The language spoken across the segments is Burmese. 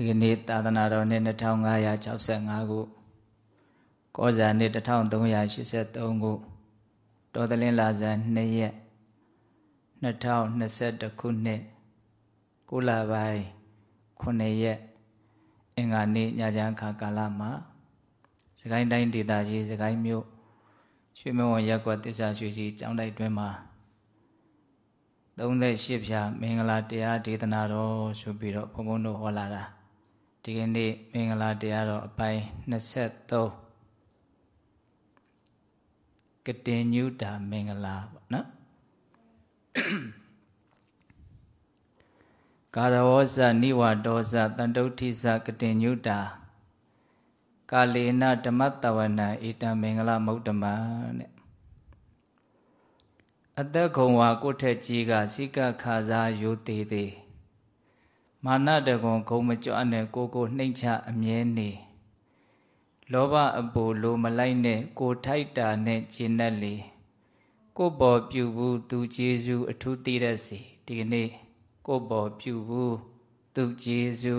ဒီကနေ့သာသနာတော်နှစ်2565ခုကောဇာနှစ်1383ခုတော်သလင်းလာဇန်2ရက်2021ခုနှစ်ကုလပိုင်း9ရက်အင်္ဂါနေ့ညချမ်းခါကာလမှာစကိုင်းတိုင်းဒေသကြီးစကိုင်းမြို့ရွှေမဝံရက်ကွက်တစ္ဆာရွှေစီကျောင်းတိုက်တွင်မှာ38ဖြာမင်္ဂလာတရားဒေသနာတော်ဆိုပြီးတော့ဘုန်းဘုန်းတို့ဟောလာတာ ဒီကနေ့မင်္ဂလာတရားတော်အပိုင်း23ကတင်ညုတာမင်္ဂလာပေါ့နော်ကာရဝောဇနိဝဒောဇတန်တုဋ္ဌိဇကတင်ညုတာကာလေနဓမ္မတဝနာဣတံမင်္ဂလမௌတ္တမတဲ့အသက်ခုံဝါကိုထက်ကြီးကစိကခါစားယိုသေးသေး မာနတကွန်ခုံမကြွနဲ့ကိုကိုနှိမ့်ချအမြဲနေလောဘအပူလိုမလိုက်နဲ့ကိုထိုက်တာနဲ့ခြေနဲ့လေကိုပေါ်ပြုဘူးသူကျေစုအထူးသိရစီဒီကနေ့ကိုပေါ်ပြုဘူးသူကျေစု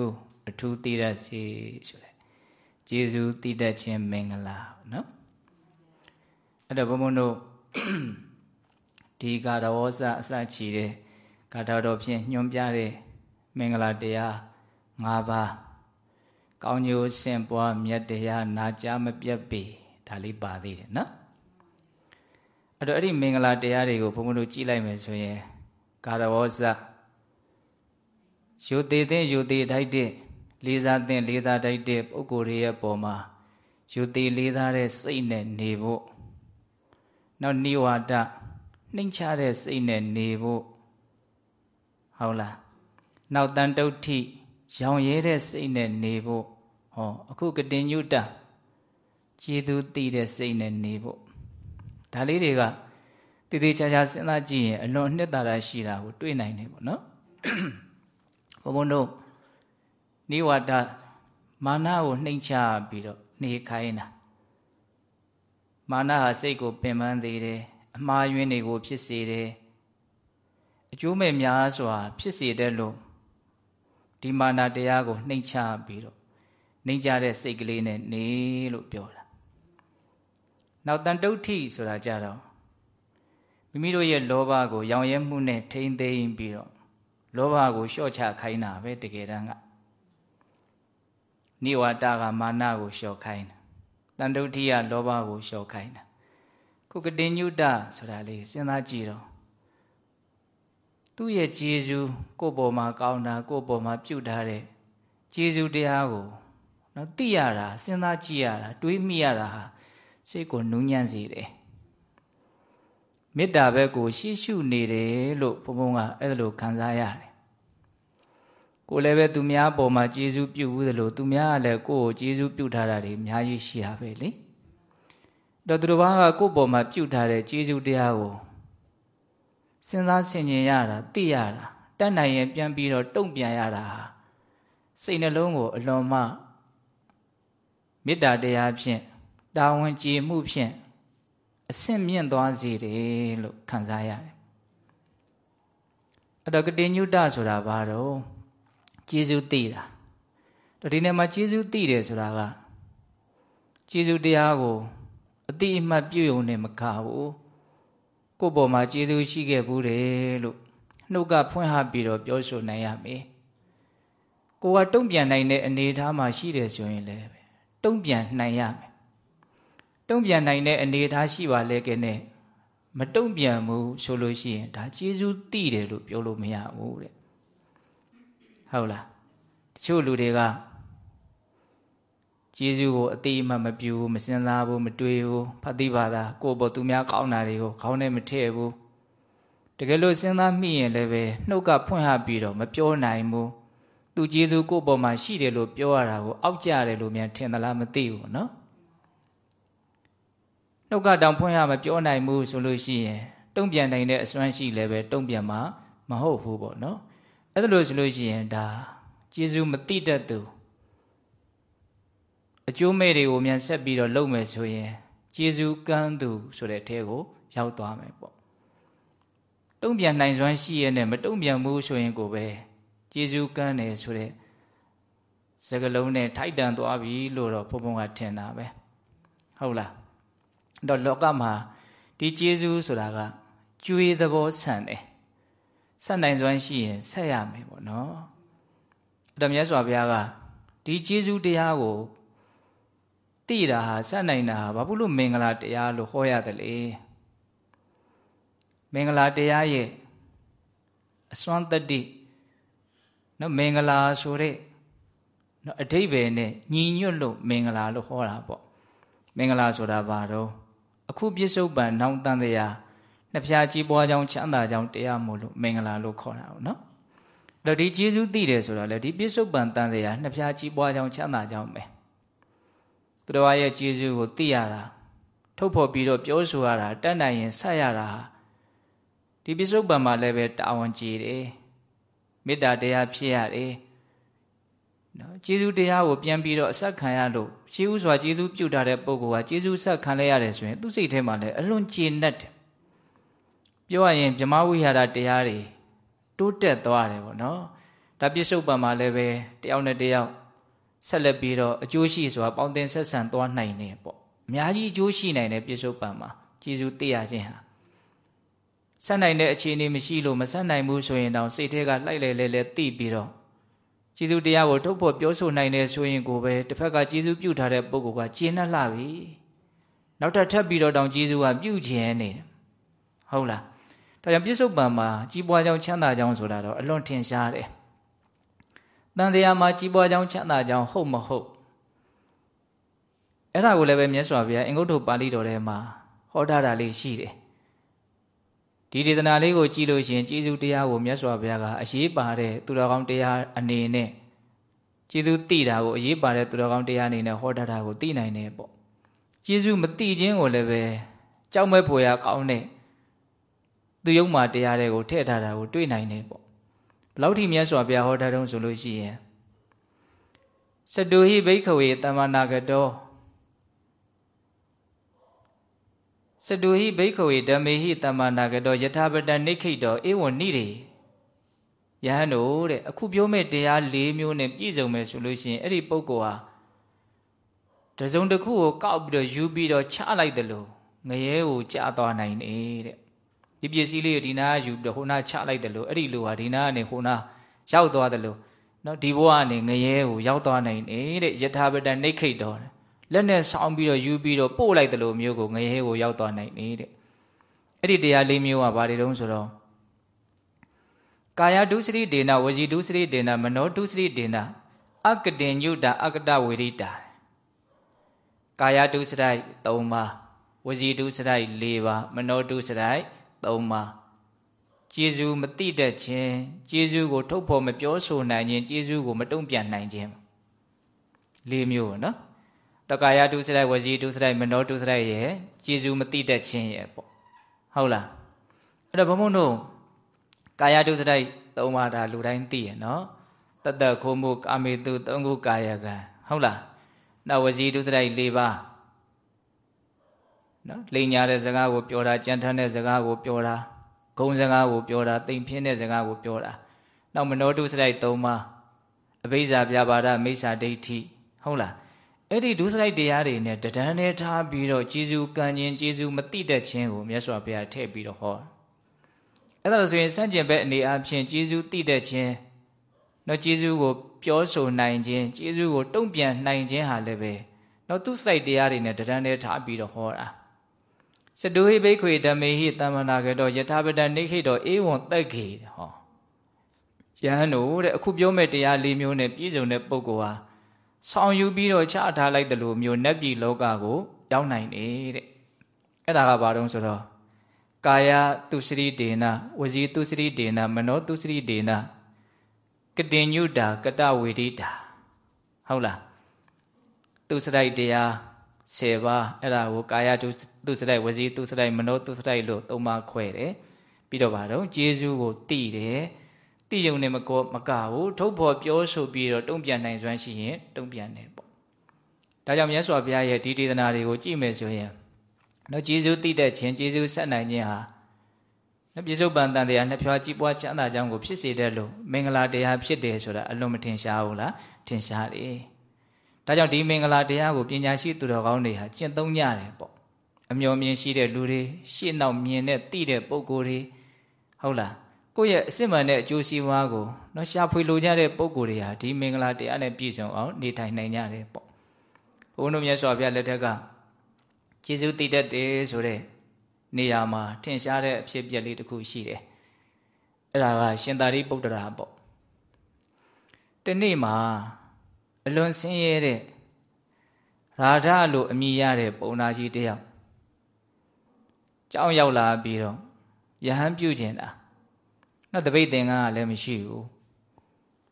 အထူးသိရစီဆိုတဲ့ကျေစုသိတတ်ခြင်းမင်္ဂလာနော်အဲ့တော့ဘုံဘုံတို့ဒီကာရဝောစအစချီတဲ့ကာထာတော်ဖြင့်ညွှန်ပြတဲ့ မင်္ဂလာတရား၅ပါးကောင်းကျိုးဆင့်ပွားမြတ်တရားနာကြားမပြတ်ပေဒါလေးပါသေးတယ်နော်အဲ့တော့အဲ့ဒီမင်္ဂလာတရားတွေကိုဘုန်းဘုန်းတို့ကြည့်လိုက်မယ်ဆိုရင်ကာရဝောစယူသေးတဲ့ယူသေးတိုက်တဲ့လေးစားတဲ့လေးစားတိုက်တဲ့ပုဂ္ဂိုလ်တွေရဲ့ပုံမှာယူသေးလေးစားတဲ့စိတ်နဲ့နေဖို့နောက်နိဝါဒနှိမ့်ချတဲ့စိတ်နဲ့နေဖို့ဟုတ်လား နောက်တန်တုဋ္ဌိရောင်ရဲတဲ့စိတ်နဲ့နေဖို့ဟောအခုကတင်ညုတကျေသူတည်တဲ့စိတ်နဲ့နေဖို့ဒါလေးတွေကတည်တည်ချာချာစဉ်းစားကြည့်ရင်အလွန်အနှစ်သာရရှိတာကိုတွေ့နိုင်တယ်ပေါ့နော်ဘုံဘုံတို့နိဝါဒမာနကိုနှိမ့်ချပြီးတော့နေခိုင်းတာမာနဟာစိတ်ကိုပင်ပန်းသေးတယ်အမှားယွင်းတွေကိုဖြစ်စေတယ်အကျိုးမဲ့များစွာဖြစ်စေတယ်လို့ ဒီမာနာတရားကိုနှိမ့်ချပြီးတော့နှိမ့်ကြတဲ့စိတ်ကလေးနဲ့နေလို့ပြောတာနောက်တန်တုဋ္ဌိဆိုတာကြတော့မိမိတို့ရဲ့လောဘကိုရောင်ရဲမှုနဲ့ထိမ့်သိမ်းပြီးတော့လောဘကိုလျှော့ချခိုင်းတာပဲတကယ်တမ်းကနိဝါဒကမာနကိုလျှော့ခိုင်းတာတန်တုဋ္ဌိကလောဘကိုလျှော့ခိုင်းတာခုကတင်ညုတဆိုတာလေးစဉ်းစားကြည့်တော့ သူ့ရဲ့ကျေးဇူးကိုယ့်ပေါ်မှာကောင်းတာကိုယ့်ပေါ်မှာပြုထားတဲ့ကျေးဇူးတရားကိုနော်သိရတာစဉ်းစားကြည့်ရတာတွေးမိရတာဟာစိတ်ကိုနူးညံ့စေတယ်မေတ္တာဘက်ကိုရှေ့ရှုနေတယ်လို့ဘုံဘုံကအဲ့လိုခံစားရတယ်ကိုလည်းပဲသူများပေါ်မှာကျေးဇူးပြုဘူးသလိုသူများကလည်းကိုယ့်ကိုကျေးဇူးပြုထားတာတွေအများကြီးရှိတာပဲလေတော့သူတို့ဘာကကိုယ့်ပေါ်မှာပြုထားတဲ့ကျေးဇူးတရားကို စဉ်းစားဆင်ခြင်ရတာသိရတာတတ်နိုင်ရင်ပြန်ပြီးတော့တုံ့ပြန်ရတာစိတ်နှလုံးကိုအလွန်မှမေတ္တာတရားဖြင့်တာဝန်ကျေမှုဖြင့်အဆင့်မြင့်သွားစေတယ်လို့ခံစားရတယ်အဲ့တော့ကတိညုတဆိုတာဘာတော့ကျေးဇူးသိတာတော့ဒီနေ့မှာကျေးဇူးသိတယ်ဆိုတာကကျေးဇူးတရားကိုအတိအမှတ်ပြုုံနဲ့မကဘူး ကိုယ့်ပေါ်မှာကျေးဇူးရှိခဲ့ဘူးတယ်လို့နှုတ်ကဖွင့်ဟပြီးတော့ပြောဆိုနိုင်ရမယ်ကိုကတုံ့ပြန်နိုင်တဲ့အနေအထားမှာရှိတယ်ဆိုရင်လည်းတုံ့ပြန်နိုင်ရမယ်တုံ့ပြန်နိုင်တဲ့အနေအထားရှိပါလေကဲနဲ့မတုံ့ပြန်ဘူးဆိုလို့ရှိရင်ဒါကျေးဇူးတိတယ်လို့ပြောလို့မရဘူးတဲ့ဟုတ်လားတချို့လူတွေက ကျေးဇူးကိုအတိအမှတ်မပြုဘူးမစင်စားဘူးမတွေးဘူးဖတ်သိပါလားကိုယ့်ဘောသူများကောင်းတာတွေကိုခေါင်းထဲမထည့်ဘူးတကယ်လို့စဉ်းစားမိရင်လည်းပဲနှုတ်ကဖွင့်ဟပြီးတော့မပြောနိုင်ဘူးသူကျေးဇူးကိုယ့်ဘောမှာရှိတယ်လို့ပြောရတာကိုအောက်ကြတယ်လို့များထင်သလားမသိဘူးနော်နှုတ်ကတောင်ဖွင့်ဟမပြောနိုင်ဘူးဆိုလို့ရှိရင်တုံ့ပြန်နိုင်တဲ့အစွမ်းရှိလည်းပဲတုံ့ပြန်မှာမဟုတ်ဘူးပေါ့နော်အဲ့ဒါလို့ဆိုလို့ရှိရင်ဒါကျေးဇူးမတိတတ်သူ အကျိုးမဲ့တွေကိုမြန်ဆက်ပြီးတော့လုပ်မယ်ဆိုရင်ကျေးဇူးကမ်းသူဆိုတဲ့အထဲကိုရောက်သွားမယ်ပေါ့တုံ့ပြန်နိုင်စွမ်းရှိရတဲ့မတုံ့ပြန်ဘူးဆိုရင်ကိုပဲကျေးဇူးကမ်းတယ်ဆိုတဲ့စကလုံးနဲ့ထိုက်တန်သွားပြီလို့တော့ဘုံဘုံကထင်တာပဲဟုတ်လားတော့လောကမှာဒီကျေးဇူးဆိုတာကကျွေးသဘောဆန်တယ်ဆက်နိုင်စွမ်းရှိရင်ဆက်ရမယ်ပေါ့နော်အဲ့တော့မြတ်စွာဘုရားကဒီကျေးဇူးတရားကို သိတာဟာဆက်နိုင်တာဟာဘာဖြစ်လို့မင်္ဂလာတရားလို့ဟောရတယ်လေမင်္ဂလာတရားရဲ့အစွမ်းတတ္တိနော်မင်္ဂလာဆိုတဲ့နော်အတိဘယ်နဲ့ညီညွတ်လို့မင်္ဂလာလို့ဟောတာပေါ့မင်္ဂလာဆိုတာဘာတော့အခုပြစ္ဆုတ်ပံနောင်တန်တရားနှစ်ဖြာကြီးပွားကြောင်းချမ်းသာကြောင်းတရားမို့လို့မင်္ဂလာလို့ခေါ်တာပေါ့နော်အဲ့တော့ဒီကျေးဇူးသိတယ်ဆိုတော့လေဒီပြစ္ဆုတ်ပံတန်တရားနှစ်ဖြာကြီးပွားကြောင်းချမ်းသာကြောင်းပဲ သူတော်ရဲ့ကျေးဇူးကိုသိရတာထုတ်ဖော်ပြီးတော့ပြောဆိုရတာတတ်နိုင်ရင်ဆက်ရတာဒီပြစ္ဆုတ်ပံမှာလည်းပဲတာဝန်ကြီးတယ်မေတ္တာတရားဖြစ်ရတယ်နော်ကျေးဇူးတရားကိုပြန်ပြီးတော့အဆက်ခံရလို့ရှေးဥစွာကျေးဇူးပြုထားတဲ့ပုဂ္ဂိုလ်ကကျေးဇူးဆက်ခံလိုက်ရတယ်ဆိုရင်သူ့စိတ်ထဲမှာလည်းအလွန်ကျေနပ်တယ်ပြောရရင်ဗြမဝိဟာရတရားတွေတိုးတက်သွားတယ်ပေါ့နော်ဒါပြစ္ဆုတ်ပံမှာလည်းပဲတယောက်နဲ့တယောက် ဆက်လက်ပြီးတော့အကျိုးရှိစွာပေါင်းတင်ဆက်ဆံသွားနိုင်တယ်ပေါ့အများကြီးအကျိုးရှိနိုင်တယ်ပြစ္ဆုတ်ပံမှာကျေးဇူးသိရခြင်းဟာဆက်နိုင်တဲ့အခြေအနေမရှိလို့မဆက်နိုင်ဘူးဆိုရင်တောင်စိတ်ထဲကလှိုက်လေလေလေသိပြီးတော့ကျေးဇူးတရားကိုထုတ်ဖို့ပြောဆိုနိုင်တယ်ဆိုရင်ကိုပဲတစ်ဖက်ကကျေးဇူးပြုထားတဲ့ပုဂ္ဂိုလ်ကကျင့်နှက်လာပြီနောက်ထပ်ထပ်ပြီးတော့တောင်ကျေးဇူးကပြုခြင်းနေတယ်ဟုတ်လားဒါကြောင့်ပြစ္ဆုတ်ပံမှာကြီးပွားကြောင်းချမ်းသာကြောင်းဆိုတာတော့အလွန်ထင်ရှားတယ် တန်တရားမှာကြီးပွားကြောင်းချမ်းသာကြောင်းဟုတ်မဟုတ်အဲ့ဒါကိုလည်းပဲမြတ်စွာဘုရားအင်္ဂုတ္တပါဠိတော်ထဲမှာဟောထားတာလေးရှိတယ်ဒီဒေသနာလေးကိုကြည့်လို့ရှိရင်ကျေးဇူးတရားကိုမြတ်စွာဘုရားကအရေးပါတဲ့သူတော်ကောင်းတရားအနေနဲ့ကျေးဇူးသိတာကိုအရေးပါတဲ့သူတော်ကောင်းတရားအနေနဲ့ဟောထားတာကိုသိနိုင်တယ်ပေါ့ကျေးဇူးမသိခြင်းကိုလည်းပဲကြောက်မဲ့ဖွယ်ရကောင်းတဲ့သူယုံမာတရားတွေကိုထည့်ထားတာကိုတွေ့နိုင်တယ်ပေါ့ဘ လောက်ထိမြတ်စွာဘုရားဟောထားတုံးဆိုလို့ရှိရင်စတုဟိဘိခဝေတမ္မာနာကတောစတုဟိဘိခဝေဓမ္မေဟိတမ္မာနာကတောယထာပတနိခိတောဧဝံနိရေယဟန်တို့တဲ့အခုပြောမဲ့တရား၄မျိုးနဲ့ပြည့်စုံမယ်ဆိုလို့ရှိရင်အဲ့ဒီပုဂ္ဂိုလ်ဟာတစုံတစ်ခုကိုကောက်ပြီးတော့ယူပြီးတော့ချလိုက်တယ်လို့ငရဲကိုကြားသွားနိုင်တယ်တဲ့ ဒီပစ္စည်းလေးကိုဒီနားယူပြီးတော့ဟိုနားချလိုက်တယ်လို့အဲ့ဒီလိုဟာဒီနားကနေဟိုနားရောက်သွားတယ်လို့နော်ဒီဘဝကနေငရဲကိုရောက်သွားနိုင်တယ်တဲ့ယထာပတနိခိတောတဲ့လက်နဲ့ဆောင်းပြီးတော့ယူပြီးတော့ပို့လိုက်တယ်လို့မျိုးကိုငရဲကိုရောက်သွားနိုင်နေတဲ့အဲ့ဒီတရားလေးမျိုးကဘာတွေတုံးဆိုတော့ကာယဒုစရိဒေနဝစီဒုစရိဒေနမနောဒုစရိဒေနအကတင်ညုတာအကတဝေရိတာကာယဒုစရိုက်3ပါးဝစီဒုစရိုက်4ပါးမနောဒုစရိုက် 3ပါးကျေးဇူးမတိတတ်ခြင်းကျေးဇူးကိုထုတ်ဖော်မပြောဆိုနိုင်ခြင်းကျေးဇူးကိုမတုံ့ပြန်နိုင်ခြင်း၄မျိုးနော်တကာယဒုစရိုက်ဝစီဒုစရိုက်မနောဒုစရိုက်ရဲ့ကျေစုမတိတတ်ခြင်းရဲ့ပေါ့ဟုတ်လားအဲ့တော့ဘုံဘုံတို့ကာယဒုစရိုက်သုံးပါးဒါလူတိုင်းသိရနော်တတ္တခိုးမှုကာမေတုသုံးခုကာယကံဟုတ်လားနောက်ဝစီဒုစရိုက်၄ပါး နော်လိန်ညာတဲ့စကားကိုပြောတာကြံထမ်းတဲ့စကားကိုပြောတာဂုံစကားကိုပြောတာတိမ်ဖြင်းတဲ့စကားကိုပြောတာနောက်မနောဒုစရိုက်၃ပါးအဘိဇာပြပါဒမိစ္ဆာဒိဋ္ဌိဟုတ်လားအဲ့ဒီဒုစရိုက်တရားတွေနဲ့တဒန်းနဲ့ထားပြီးတော့ကျေစုကံခြင်းကျေစုမတိတတ်ခြင်းကိုမြတ်စွာဘုရားထည့်ပြီးတော့ဟောအဲ့ဒါဆိုရင်စန့်ကျင်ဘက်အနေအချင်းကျေစုတိတတ်ခြင်းတော့ကျေစုကိုပြောဆိုနိုင်ခြင်းကျေစုကိုတုံ့ပြန်နိုင်ခြင်းဟာလည်းပဲတော့သူစရိုက်တရားတွေနဲ့တဒန်းနဲ့ထားပြီးတော့ဟောတာ စတုဟိဘိခွေဓမ္မေဟိတမ္မနာကတော့ယထာပတနိခိတောဧဝံတက်ခေဟောယဟန်တို့တဲ့အခုပြောမဲ့တရား၄မျိုးနဲ့ပြည့်စုံတဲ့ပုဂ္ဂိုလ်ဟာဆောင်ယူပြီးတော့ချထားလိုက်တယ်လို့မျိုးနတ်ပြည်လောကကိုရောက်နိုင်တယ်တဲ့အဲ့ဒါကဘာတုံးဆိုတော့ကာယသူစရိဒေနဝစီသူစရိဒေနမနောသူစရိဒေနကတင်ညုတာကတဝေဒိတာဟုတ်လားသူစရိုက်တရား10ပါးအဲ့ဒါကိုကာယသူ သူစရိုက်ဝစီသူစရိုက်မနောသူစရိုက်လို့သုံးပါးခွဲတယ်ပြီးတော့ဗါတော့ဂျေဇုကိုတည်တယ်တိယုံနဲ့မကောမကဘူးထုတ်ဖော်ပြောဆိုပြီးတော့တုံ့ပြန်နိုင်စွမ်းရှိရင်တုံ့ပြန်တယ်ပေါ့ဒါကြောင့်မြတ်စွာဘုရားရဲ့ဒီဒေသနာတွေကိုကြည့်မယ်ဆိုရင်တော့ကျေးဇူးသိတဲ့ခြင်းကျေးဇူးဆက်နိုင်ခြင်းဟာပြစ္ဆုတ်ပန်တန်တရားနှစ်ဖြားကြီးပွားချမ်းသာကြောင်းကိုဖြစ်စေတဲ့လို့မင်္ဂလာတရားဖြစ်တယ်ဆိုတာအလွန်မထင်ရှားဘူးလားထင်ရှားတယ်ဒါကြောင့်ဒီမင်္ဂလာတရားကိုပညာရှိသူတော်ကောင်းတွေဟာကျင့်သုံးကြတယ်ပေါ့ အမျော်မြင်ရှိတဲ့လူတွေရှေ့နောက်မြင်တဲ့သိတဲ့ပုံကိုယ်တွေဟုတ်လားကိုယ့်ရဲ့အစစ်မှန်တဲ့အကျိုးစီးပွားကိုနော်ရှာဖွေလိုကြတဲ့ပုံကိုယ်တွေဟာဒီမင်္ဂလာတရားနဲ့ပြည့်စုံအောင်နေထိုင်နိုင်ကြတယ်ပေါ့ဘုန်းတော်မြတ်စွာဘုရားလက်ထက်ကကျေးဇူးတည်တတ်တယ်ဆိုတဲ့နေရာမှာထင်ရှားတဲ့အဖြစ်အပျက်လေးတစ်ခုရှိတယ်အဲ့ဒါကရှင်သာရိပုတ္တရာပေါ့တနေ့မှာအလွန်ဆင်းရဲတဲ့ရာဓလို့အမည်ရတဲ့ပုံနာကြီးတယောက် ကြောင်းရောက်လာပြီးတော့ယဟန်ပြုကျင်တာနောက်တပိတ်သင်္ကန်းကလည်းမရှိဘူး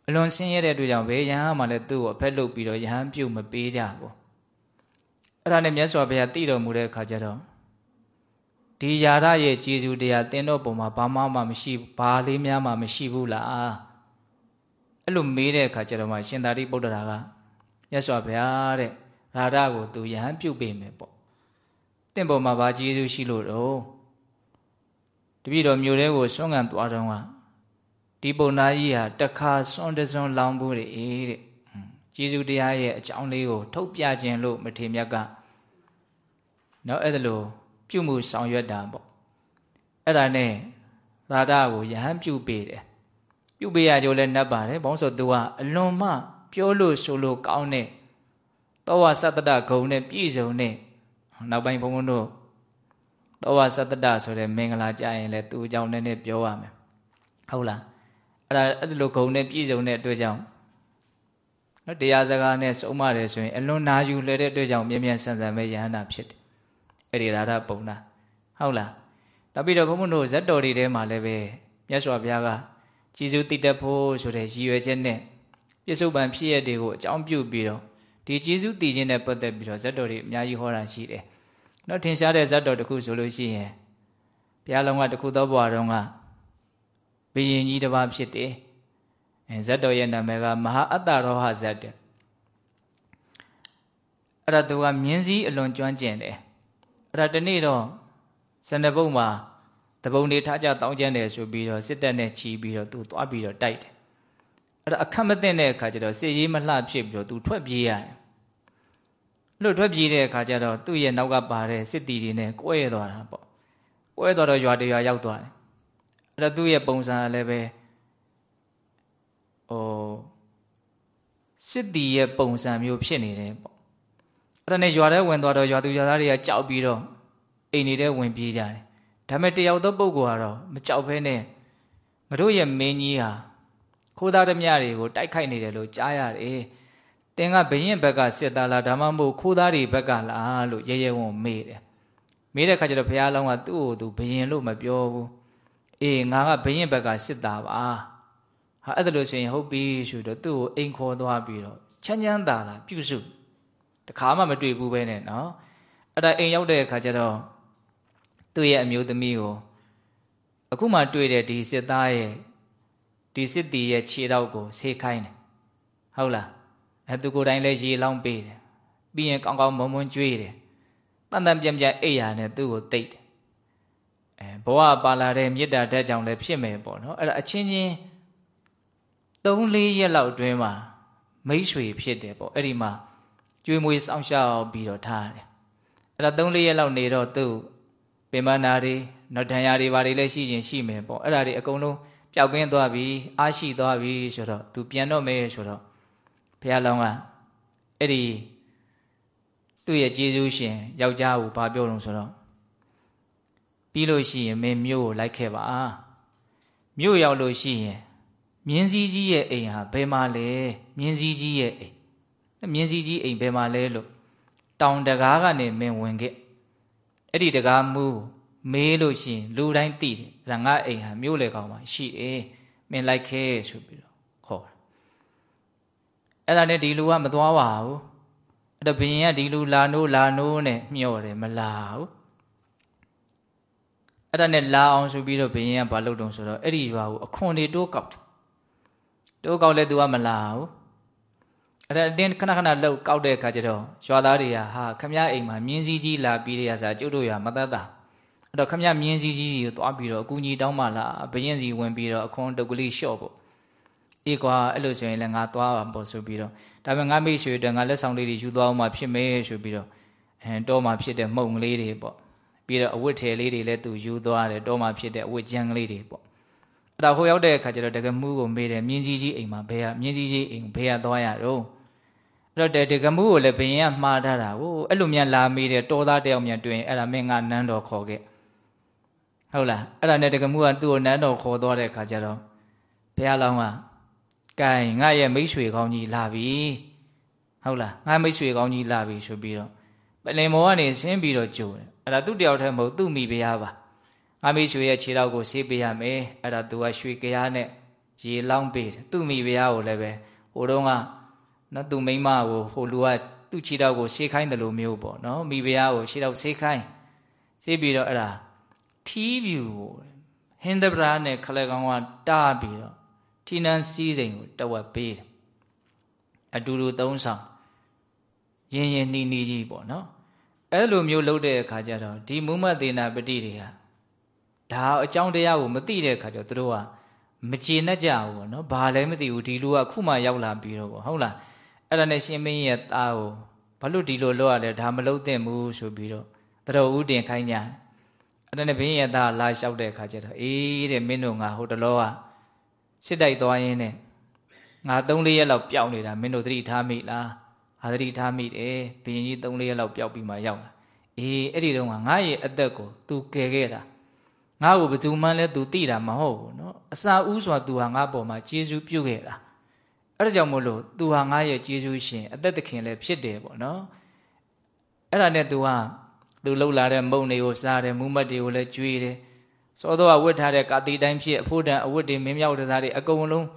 အလွန်ဆင်းရဲတဲ့အတွက်ကြောင့်ဘယ်ယဟန်မှလည်းသူ့ကိုအဖက်လုပ်ပြီးတော့ယဟန်ပြုမပေးကြဘူးအဲ့ဒါနဲ့မြတ်စွာဘုရားတည်တော်မူတဲ့အခါကျတော့ဒီယာရရဲ့ကျေးဇူးတရားတင်တော့ပုံမှာဘာမှမမရှိဘာလေးများမှမရှိဘူးလားအဲ့လိုမေးတဲ့အခါကျတော့မှရှင်သာရိပုတ္တရာကမြတ်စွာဘုရားတဲ့ရာဓကိုသူယဟန်ပြုတ်ပေးမယ်ပေါ့ တင့်ပုံမှာဘာကျေးဇူးရှိလို့တော့တပည့်တော်မျိုးတဲ့ကိုဆွမ်းခံသွားတော့ကဒီပုံနာကြီးဟာတခါစွန့်တစွန်းလောင်းဖို့တဲ့တဲ့ကျေးဇူးတရားရဲ့အကြောင်းလေးကိုထုတ်ပြခြင်းလို့မထေမြတ်ကနော်အဲ့ဒါလို့ပြုမှုဆောင်ရွက်တာပေါ့အဲ့ဒါနဲ့ရာဓကိုယဟန်ပြုပေးတယ်ပြုပေးရကြလဲနှပ်ပါတယ်ဘောင်းဆိုသူကအလွန်မှပြောလို့ဆိုလို့ကောင်းတဲ့သောဝသတ္တဂုံနဲ့ပြည့်စုံတဲ့ နောက်ပိုင်းဘုန်းဘုန်းတို့သောဝသတ္တဆိုတဲ့မင်္ဂလာကြရင်လည်းသူ့အကြောင်းနည်းနည်းပြောရမယ်ဟုတ်လားအဲ့ဒါအဲ့လိုဂုံနဲ့ပြည့်စုံတဲ့အတွက်ကြောင့်နော်တရားစကားနဲ့စုံမတယ်ဆိုရင်အလွန်နာယူလဲတဲ့အတွက်ကြောင့်မြဲမြဲဆန်ဆန်ပဲယဟန္တာဖြစ်တယ်အဲ့ဒီရာဓပုံနာဟုတ်လားနောက်ပြီးတော့ဘုန်းဘုန်းတို့ဇတ်တော်တွေထဲမှာလည်းပဲမြတ်စွာဘုရားကကြည်စုတည်တတ်ဖို့ဆိုတဲ့ရည်ရွယ်ချက်နဲ့ပြစ္ဆုတ်ပံဖြစ်ရတွေကိုအကြောင်းပြုပြီးတော့ ဒီကျေးဇူးတည်ခြင်းနဲ့ပတ်သက်ပြီးတော့ဇတ်တော်တွေအများကြီးဟောတာရှိတယ်။နောက်ထင်ရှားတဲ့ဇတ်တော်တစ်ခုဆိုလို့ရှိရင်ဘုရားလုံးကတစ်ခုသောဘဝတုန်းကဘုရင်ကြီးတစ်ပါးဖြစ်တယ်။အဲဇတ်တော်ရဲ့နာမည်ကမဟာအတ္တရောဟဇတ်တဲ့။အဲ့ဒါသူကမြင်းစည်းအလွန်ကျွမ်းကျင်တယ်။အဲ့ဒါတနေ့တော့ဇဏဘုံမှာတပုံတွေထားကြတောင်းကျမ်းတယ်ဆိုပြီးတော့စစ်တပ်နဲ့ချီပြီးတော့သူသွားပြီးတော့တိုက်တယ်အဲ့ဒါအခက်မသိတဲ့အခါကျတော့စစ်ရေးမလှဖြစ်ပြီးတော့သူထွက်ပြေးရတယ် လွတ်ထွက်ပြေးတဲ့အခါကျတော့သူ့ရဲ့နောက်ကပါတဲ့စစ်တီတွေနဲ့ကွဲသွားတာပေါ့ကွဲသွားတော့ရွာတရွာရောက်သွားတယ်အဲ့တော့သူ့ရဲ့ပုံစံလည်းပဲဟိုစစ်တီရဲ့ပုံစံမျိုးဖြစ်နေတယ်ပေါ့အဲ့ဒါနဲ့ရွာထဲဝင်သွားတော့ရွာသူရွာသားတွေကကြောက်ပြီးတော့အိမ်နေတဲ့ဝင်ပြေးကြတယ်ဒါပေမဲ့တယောက်သောပုဂ္ဂိုလ်ကတော့မကြောက်ဘဲနဲ့ငါတို့ရဲ့မင်းကြီးဟာခိုးသားဓမြတွေကိုတိုက်ခိုက်နေတယ်လို့ကြားရတယ်။ သင်ကဘရင်ဘက်ကစစ်သားလားဒါမှမဟုတ်ခိုးသားတွေဘက်ကလားလို့ရဲရဲဝံ့မေးတယ်။မေးတဲ့ခါကျတော့ဘုရားလောင်းကသူ့ကိုသူဘရင်လို့မပြောဘူး။အေးငါကဘရင်ဘက်ကစစ်သားပါ။ဟာအဲ့ဒါလို့ဆိုရင်ဟုတ်ပြီဆိုတော့သူ့ကိုအိမ်ခေါ်သွားပြီးတော့ချမ်းချမ်းသာသာပြုစုတခါမှမတွေ့ဘူးပဲနဲ့နော်။အဲ့ဒါအိမ်ရောက်တဲ့အခါကျတော့သူ့ရဲ့အမျိုးသမီးကိုအခုမှတွေ့တဲ့ဒီစစ်သားရဲ့ဒီစစ်တီရဲ့ခြေထောက်ကိုဆေးခိုင်းတယ်ဟုတ်လား အဲသူကိုယ်တိုင်လည်းရေလောင်းပေးတယ်ပြီးရင်ကောင်းကောင်းမွန်မွန်ကြွေးတယ်တန်တန်ပြန့်ပြန့်အိပ်ရာနဲ့သူ့ကိုတိတ်တယ်အဲဘဝပါလာတဲ့မေတ္တာတက်ကြောင့်လည်းဖြစ်မယ်ပေါ့နော်အဲ့ဒါအချင်းချင်း၃၄ရက်လောက်အတွင်းမှာမိတ်ဆွေဖြစ်တယ်ပေါ့အဲ့ဒီမှာကျွေးမွေးစောင့်ရှောက်ပြီးတော့ထားတယ်အဲ့ဒါ၃၄ရက်လောက်နေတော့သူ့ပင်မနာတွေနော်ဒဏ်ရာတွေဘာတွေလည်းရှိရင်ရှိမယ်ပေါ့အဲ့ဒါတွေအကုန်လုံးပျောက်ကင်းသွားပြီအားရှိသွားပြီဆိုတော့ तू ပြန်တော့မယ်ဆိုတော့ ဘုရားလောင်းကအဲ့ဒီသူ့ရဲ့ကျေးဇူးရှင်ယောက်ျားကိုဘာပြောတော့ဆိုတော့ပြီးလို့ရှိရင်မင်းမြို့ကိုလိုက်ခဲ့ပါမြို့ရောက်လို့ရှိရင်မြင်းစည်းကြီးရဲ့အိမ်ဟာဘယ်မှာလဲမြင်းစည်းကြီးရဲ့အိမ်မြင်းစည်းကြီးအိမ်ဘယ်မှာလဲလို့တောင်တကားကနေမင်းဝင်ခဲ့အဲ့ဒီတကားမူးမေးလို့ရှိရင်လူတိုင်းသိတယ်အဲ့ဒါငါအိမ်ဟာမြို့လေကောင်မှာရှိတယ်မင်းလိုက်ခဲဆိုပြီးတော့ခေါ်တာ အဲ့ဒါနဲ့ဒီလူကမသွားပါဘူးအဲ့တော့ဘုရင်ကဒီလူလာနိုးလာနိုးနဲ့မျှော့တယ်မလာဘူးအဲ့ဒါနဲ့လာအောင်ဆိုပြီးတော့ဘုရင်ကဘာလုပ်တုံးဆိုတော့အဲ့ဒီရွာကိုအခွန်တွေတိုးကောက်တယ်တိုးကောက်လဲသူကမလာဘူးအဲ့ဒါအတင်းခဏခဏလှုပ်ကောက်တဲ့အခါကျတော့ရွာသားတွေကဟာခမည်းအိမ်မှာမြင်းစည်းကြီးလာပြီးတဲ့ရစားကျုပ်တို့ရွာမသက်တာအဲ့တော့ခမရမြင်းကြီးကြီးကိုသွားပြီးတော့အကူကြီးတောင်းမှလားဘရင်စီဝင်ပြီးတော့အခွန်တုတ်ကလေးလျှော့ဖို့ အေးကွာအဲ့လိုဆိုရင်လည်းငါသွားပါပေါ့ဆိုပြီးတော့ဒါပေမဲ့ငါမိတ်ဆွေတွေငါလက်ဆောင်လေးတွေယူသွားအောင်မှဖြစ်မယ်ဆိုပြီးတော့အဲတော့မှဖြစ်တဲ့မှုံကလေးတွေပေါ့ပြီးတော့အဝတ်ထည်လေးတွေလည်းသူယူသွားတယ်တော့မှဖြစ်တဲ့အဝတ်ကြမ်းကလေးတွေပေါ့အဲ့ဒါဟိုရောက်တဲ့အခါကျတော့တကမှုကိုမေးတယ်မြင်းကြီးကြီးအိမ်မှာဘယ်ကမြင်းကြီးကြီးအိမ်ဘယ်ကသွားရတော့အဲ့တော့တကမှုကိုလည်းဘယင်ကမှားထားတာဟိုအဲ့လိုများလာမေးတယ်တောသားတယောက်မြန်တွေ့ရင်အဲ့ဒါမင်းကနန်းတော်ခေါ်ခဲ့ဟုတ်လားအဲ့ဒါနဲ့တကမှုကသူ့ကိုနန်းတော်ခေါ်သွားတဲ့အခါကျတော့ဘုရားလောင်းက ကဲငါရဲ့မိတ်ဆွေကောင်းကြီးလာပြီဟုတ်လားငါမိတ်ဆွေကောင်းကြီးလာပြီဆိုပြီးတော့ပလင်မောကနေဆင်းပြီးတော့ကြိုတယ်အဲ့ဒါသူ့တယောက်တည်းမဟုတ်သူ့မိဖုရားပါငါမိတ်ဆွေရဲ့ခြေထောက်ကိုဆေးပေးရမယ်အဲ့ဒါသူကရွှေကြရားနဲ့ရေလောင်းပေးတယ်သူ့မိဖုရားကိုလည်းပဲဟိုတုန်းကနော်သူ့မိမကိုဟိုလူကသူ့ခြေထောက်ကိုဆေးခိုင်းတယ်လို့မျိုးပေါ့နော်မိဖုရားကိုခြေထောက်ဆေးခိုင်းဆေးပြီးတော့အဲ့ဒါထီးပြူကိုဟင်းသဗ္ဗရာနဲ့ခလက်ကောင်ကတားပြီးတော့ ထီနန်းစည်းစိမ်ကိုတဝက်ပေးတယ်အတူတူသုံးဆောင်ရင်းရင်းနှီးနှီးကြီးပေါ့နော်အဲ့လိုမျိုးလုပ်တဲ့အခါကျတော့ဒီမုမတ်သေနာပတိတွေကဒါအကြောင်းတရားကိုမသိတဲ့အခါကျတော့သူတို့ကမကျေနပ်ကြဘူးပေါ့နော်ဘာလည်းမသိဘူးဒီလူကခုမှရောက်လာပြီးတော့ပေါ့ဟုတ်လားအဲ့ဒါနဲ့ရှင်မင်းရဲ့သားကိုဘာလို့ဒီလိုလုပ်ရလဲဒါမလုပ်သင့်ဘူးဆိုပြီးတော့တတော်ဦးတင်ခိုင်းညာအဲ့ဒါနဲ့ဘင်းရဲ့သားလာလျှောက်တဲ့အခါကျတော့အေးတဲ့မင်းတို့ငါဟိုတလောက ရှစ်တိုက်သွားရင်းနဲ့ငါ3-4ရက်လောက်ပျောက်နေတာမင်းတို့သတိထားမိလားငါသတိထားမိတယ်ဘုရင်ကြီး3-4ရက်လောက်ပျောက်ပြီးမှရောက်လာအေးအဲ့ဒီတုန်းကငါရဲ့အသက်ကို तू ကယ်ခဲ့တာငါ့ကိုဘယ်သူမှလည်း तू တိတာမဟုတ်ဘူးနော်အစာဦးစွာ तू ဟာငါ့ပေါ်မှာကျေးဇူးပြုခဲ့တာအဲ့ဒါကြောင့်မို့လို့ तू ဟာငါရဲ့ကျေးဇူးရှင်အသက်သခင်လည်းဖြစ်တယ်ပေါ့နော်အဲ့ဒါနဲ့ तू ဟာ तू လှုပ်လာတဲ့မုံတွေကိုစားတယ်မူးမတ်တွေကိုလည်းကြွေးတယ် စောတော့ဝတ်ထားတဲ့ကာတိတိုင်းဖြစ်အဖို့တန်အဝတ်တွေမင်းမြောက်တစားတွေအကုန်လုံး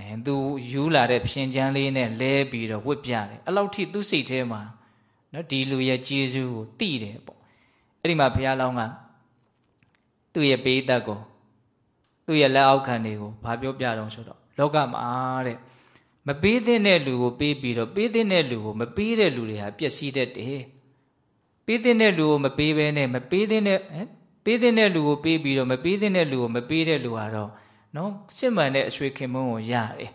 အဲ तू ယူလာတဲ့ဖြင်ချမ်းလေးနဲ့လဲပြီးတော့ဝတ်ပြတယ်အဲ့လောက်ထိ तू စိတ်ထဲမှာနော်ဒီလူရဲ့ကျေးဇူးကိုသိတယ်ပေါ့အဲ့ဒီမှာဘုရားလောင်းကသူ့ရဲ့ပေးသက်ကိုသူ့ရဲ့လက်အောက်ခံတွေကိုဘာပြောပြတော့ဆိုတော့လောကမှာတဲ့မပေးတဲ့လူကိုပေးပြီးတော့ပေးတဲ့လူကိုမပေးတဲ့လူတွေဟာပျက်စီးတတ်တယ်ပေးတဲ့လူကိုမပေးဘဲနဲ့မပေးတဲ့ ပေးတဲ့လူကိုပေးပြီးတော့မပေးတဲ့လူကိုမပေးတဲ့လူဟာတော့နော်စစ်မှန်တဲ့အဆွေခင်မုန်းကိုရတယ်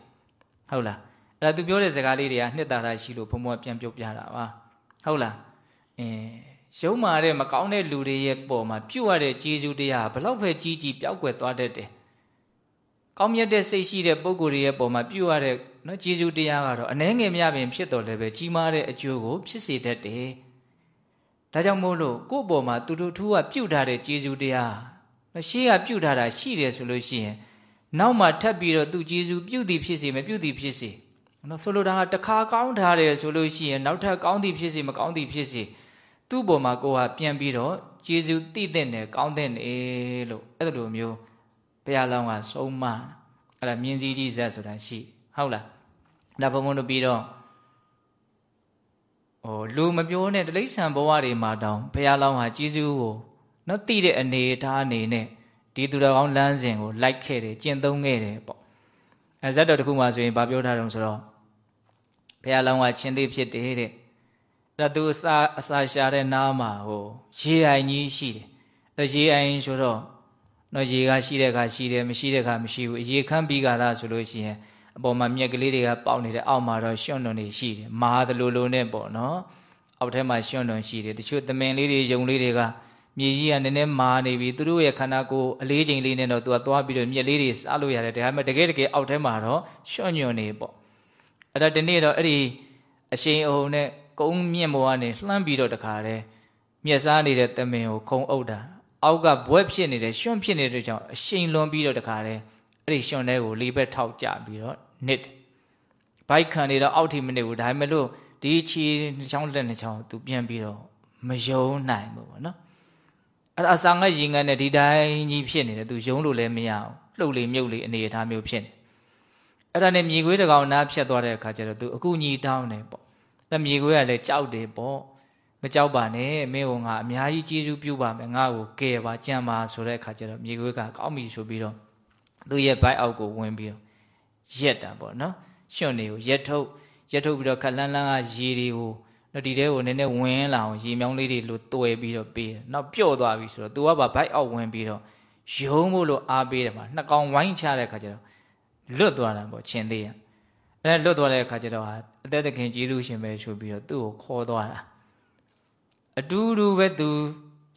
ဟုတ်လားအဲ့ဒါသူပြောတဲ့စကားလေးတွေကနှစ်သာရရှိလို့ဘုံဘွားပြန်ပြောပြတာပါဟုတ်လားအင်းရုံမာတဲ့မကောင်းတဲ့လူတွေရဲ့ပေါ်မှာပြုတ်ရတဲ့ကျေးဇူးတရားဘလောက်ပဲကြီးကြီးပျောက်ကွယ်သွားတတ်တယ်ကောင်းမြတ်တဲ့စိတ်ရှိတဲ့ပုဂ္ဂိုလ်တွေရဲ့ပေါ်မှာပြုတ်ရတဲ့နော်ကျေးဇူးတရားကတော့အနှဲငယ်များပင်ဖြစ်တော်လည်းပဲကြီးမားတဲ့အကျိုးကိုဖြစ်စေတတ်တယ် ဒါကြောင့်မို့လို့ကိုယ့်ပေါ်မှာတူတူထူးကပြုတ်ထားတဲ့ကျေးဇူးတရားနော်ရှေးကပြုတ်ထားတာရှိတယ်ဆိုလို့ရှိရင်နောက်မှထပ်ပြီးတော့သူကျေးဇူးပြုတ်သည်ဖြစ်စေမပြုတ်သည်ဖြစ်စေနော်ဆိုလိုတာကတစ်ခါကောင်းထားတယ်ဆိုလို့ရှိရင်နောက်ထပ်ကောင်းသည်ဖြစ်စေမကောင်းသည်ဖြစ်စေသူ့ပေါ်မှာကိုဟာပြန်ပြီးတော့ကျေးဇူးတည်တဲ့နဲ့ကောင်းတဲ့နဲ့လို့အဲ့လိုမျိုးဘုရားလောင်းကဆုံးမအဲ့ဒါမြင်းစည်းကြီးဇက်ဆိုတာရှိ ဟုတ်လားဒါဘုံဘုံတို့ပြီးတော့ ဟိုလူမပြောနဲ့တိရစ္ဆာန်ဘဝတွေမှာတောင်ဘုရားလောင်းဟာကျေးဇူးကိုနော်တည်တဲ့အနေထားအနေနဲ့ဒီသူတော်ကောင်းလမ်းစဉ်ကိုလိုက်ခဲ့တယ်ကျင့်သုံးခဲ့တယ်ပေါ့အဲဇက်တော်တခုမှဆိုရင်ဗာပြောထားတယ်ဆိုတော့ဘုရားလောင်းကချင်းသေးဖြစ်တယ်တဲ့ဒါသူအစာအစာရှာတဲ့နားမှာဟိုရေအိုင်ကြီးရှိတယ်အဲရေအိုင်ဆိုတော့နော်ရေကရှိတဲ့အခါရှိတယ်မရှိတဲ့အခါမရှိဘူးရေခမ်းပြီးကြလားဆိုလို့ရှိရင် အပေါ်မှာမြက်ကလေးတွေကပေါက်နေတယ်အောက်မှာတော့ရွှွန့်တွန်တွေရှိတယ်မာသလိုလိုနဲ့ပေါ့နော်အောက်ထဲမှာရွှွန့်တွန်ရှိတယ်တချို့သမင်လေးတွေယုံလေးတွေကမြေကြီးကနည်းနည်းမာနေပြီသူတို့ရဲ့ခန္ဓာကိုယ်အလေးချိန်လေးနဲ့တော့သူကသွားပြီးတော့မြက်လေးတွေစားလို့ရတယ်ဒါပေမဲ့တကယ်တကယ်အောက်ထဲမှာတော့ရွှွန့်ညွန်နေပေါ့အဲ့ဒါဒီနေ့တော့အဲ့ဒီအရှိန်အဟုန်နဲ့ကုန်းမြင့်ပေါ်ကနေလှမ်းပြီးတော့တခါတည်းမျက်စားနေတဲ့တမင်ကိုခုံအုပ်တာအောက်ကဘွဲ့ဖြစ်နေတဲ့ရွှွန့်ဖြစ်နေတဲ့ကြောင့်အရှိန်လွန်ပြီးတော့တခါတည်းအဲ့ဒီရွှွန့်တဲ့ကိုလေးဘက်ထောက်ကြပြီးတော့ နစ်ဘိုက်ခံနေတော့အောက်ထိမနစ်ဘူးဒါပေမဲ့လို့ဒီချီနှချောင်းလက်နှချောင်းသူပြန်ပြီးတော့မယုံနိုင်ဘူးပေါ့နော်အဲ့ဒါအစာငတ်ရင်ငတ်နဲ့ဒီတိုင်းကြီးဖြစ်နေတယ်သူယုံလို့လည်းမရအောင်လှုပ်လေမြုပ်လေအနေအထားမျိုးဖြစ်နေအဲ့ဒါနဲ့မြေခွေးတကောင်နားဖြတ်သွားတဲ့အခါကျတော့သူအကူညီတောင်းတယ်ပေါ့လက်မြေခွေးကလည်းကြောက်တယ်ပေါ့မကြောက်ပါနဲ့မင်းကငါအများကြီးကျေးဇူးပြုပါမယ်ငါ့ကိုကယ်ပါကြံပါဆိုတဲ့အခါကျတော့မြေခွေးကကောင်းပြီဆိုပြီးတော့သူ့ရဲ့ဘိုက်အောက်ကိုဝင်ပြီးတော့ ရက်တာပေါ့နော်ရွှွန့်တွေကိုရက်ထုတ်ရက်ထုတ်ပြီးတော့ခက်လန်းလန်းကရေတွေကိုနော်ဒီတဲကိုနည်းနည်းဝင်လာအောင်ရေမြောင်းလေးတွေလို့တွယ်ပြီးတော့ပေးတယ်နောက်ပြော့သွားပြီဆိုတော့ तू ကပါဘိုက်အောက်ဝင်ပြီးတော့ယုံဖို့လို့အားပေးတယ်မှာနှစ်ကောင်ဝိုင်းချတဲ့ခါကျတော့လွတ်သွားတာပေါ့ရှင်သေးရအဲလွတ်သွားတဲ့ခါကျတော့အသက်သခင်ကျေးဇူးရှင်ပဲဆိုပြီးတော့သူ့ကိုခေါ်သွားတာအတူတူပဲ तू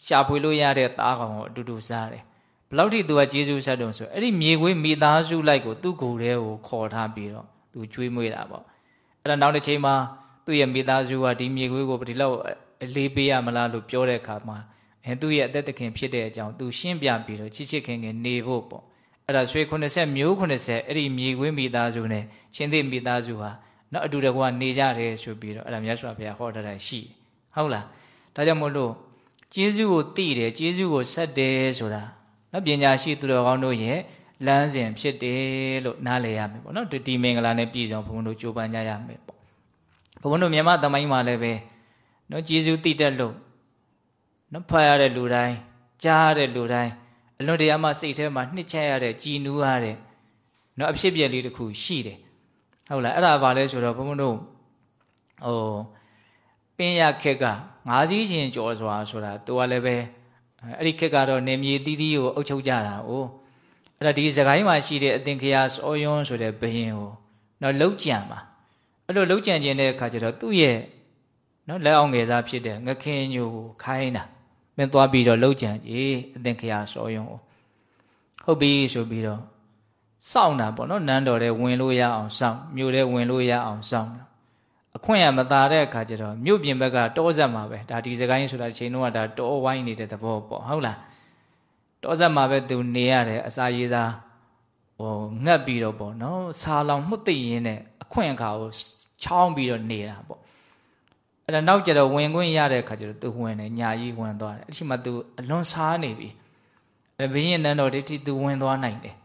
ရှာဖွေလို့ရတဲ့သားကောင်ကိုအတူတူစားတယ် ဘလောက်ထိ तू ကကျေးဇူးဆက်တုံဆိုအဲ့ဒီမြေခွေးမိသားစုလိုက်ကိုသူ့ကိုယ်ထဲကိုခေါ်ထားပြီးတော့ तू ကျွေးမွေးတာပေါ့အဲ့တော့နောက်တစ်ချိန်မှာသူ့ရဲ့မိသားစုကဒီမြေခွေးကိုဒီလောက်အလေးပေးရမလားလို့ပြောတဲ့အခါမှာအဲသူ့ရဲ့အသက်သခင်ဖြစ်တဲ့အကြောင်းသူရှင်းပြပြီးတော့ချစ်ချစ်ခင်ခင်နေဖို့ပေါ့အဲ့ဒါရွှေ90မျိုး90အဲ့ဒီမြေခွေးမိသားစုနဲ့ချင်းသိမိသားစုဟာနော်အတူတကွနေကြတယ်ဆိုပြီးတော့အဲ့ဒါမြတ်စွာဘုရားဟောထားတာရှိဟုတ်လားဒါကြောင့်မို့လို့ကျေးဇူးကိုသိတယ်ကျေးဇူးကိုဆက်တယ်ဆိုတာ နော်ပညာရှိသူတော်ကောင်းတို့ရဲ့လမ်းစဉ်ဖြစ်တယ်လို့နားလည်ရမယ်ပေါ့နော်ဒီမင်္ဂလာနဲ့ပြည်စုံဘုန်းတို့ကြိုးပမ်းကြရမယ်ပေါ့ဘုန်းတို့မြန်မာသမိုင်းမှာလည်းပဲနော်ကျေးဇူးသိတတ်လို့နော်ဖတ်ရတဲ့လူတိုင်းကြားရတဲ့လူတိုင်းအလွန်တရာမှစိတ်ထဲမှာနှစ်ချက်ရတဲ့ကြည်နူးရတဲ့နော်အဖြစ်ပြက်လေးတစ်ခုရှိတယ်ဟုတ်လားအဲ့ဒါဘာလဲဆိုတော့ဘုန်းဘုန်းတို့ဟိုပင်ရခက်ကငါးစည်းရှင်ကြော်စွာဆိုတာသူကလည်းပဲ အဲ့ဒီခက်ကတော့နေမြေတီးတီးကိုအုပ်ချုပ်ကြတာ哦အဲ့ဒါဒီစကိုင်းမှာရှိတဲ့အသင်္ခရာစောယွန်းဆိုတဲ့ဘယင်ကိုနော်လှုပ်ကြံပါအဲ့လိုလှုပ်ကြံခြင်းတဲ့အခါကျတော့သူ့ရဲ့နော်လက်အောင်ငယ်သားဖြစ်တဲ့ငခင်ညိုကိုခိုင်းတာမင်းသွားပြီးတော့လှုပ်ကြံကြီးအသင်္ခရာစောယွန်းကိုဟုတ်ပြီဆိုပြီးတော့စောင့်တာပေါ့နော်နန်းတော်ထဲဝင်လို့ရအောင်စောင့်မြို့ထဲဝင်လို့ရအောင်စောင့်တာ အခွင့်ရမသာတဲ့အခါကျတော့မြို့ပြင်ဘက်ကတောဆက်မှာပဲဒါဒီစကိုင်းဆိုတာချိန်တော့ဒါတောဝိုင်းနေတဲ့သဘောပေါ့ဟုတ်လားတောဆက်မှာပဲသူနေရတယ်အစာရည်သားဟိုငှက်ပြီးတော့ပေါ့နော်ဆာလောင်မှုတ်သိရင်းနဲ့အခွင့်အခါကိုချောင်းပြီးတော့နေတာပေါ့အဲ့ဒါနောက်ကျတော့ဝင်ခွင့်ရတဲ့အခါကျတော့သူဝင်တယ်ညာကြီးဝင်သွားတယ်အချိန်မှသူအလွန်စားနေပြီအဲဘင်းရင်နန်းတော်ဒိဋ္ဌိသူဝင်သွားနိုင်တယ်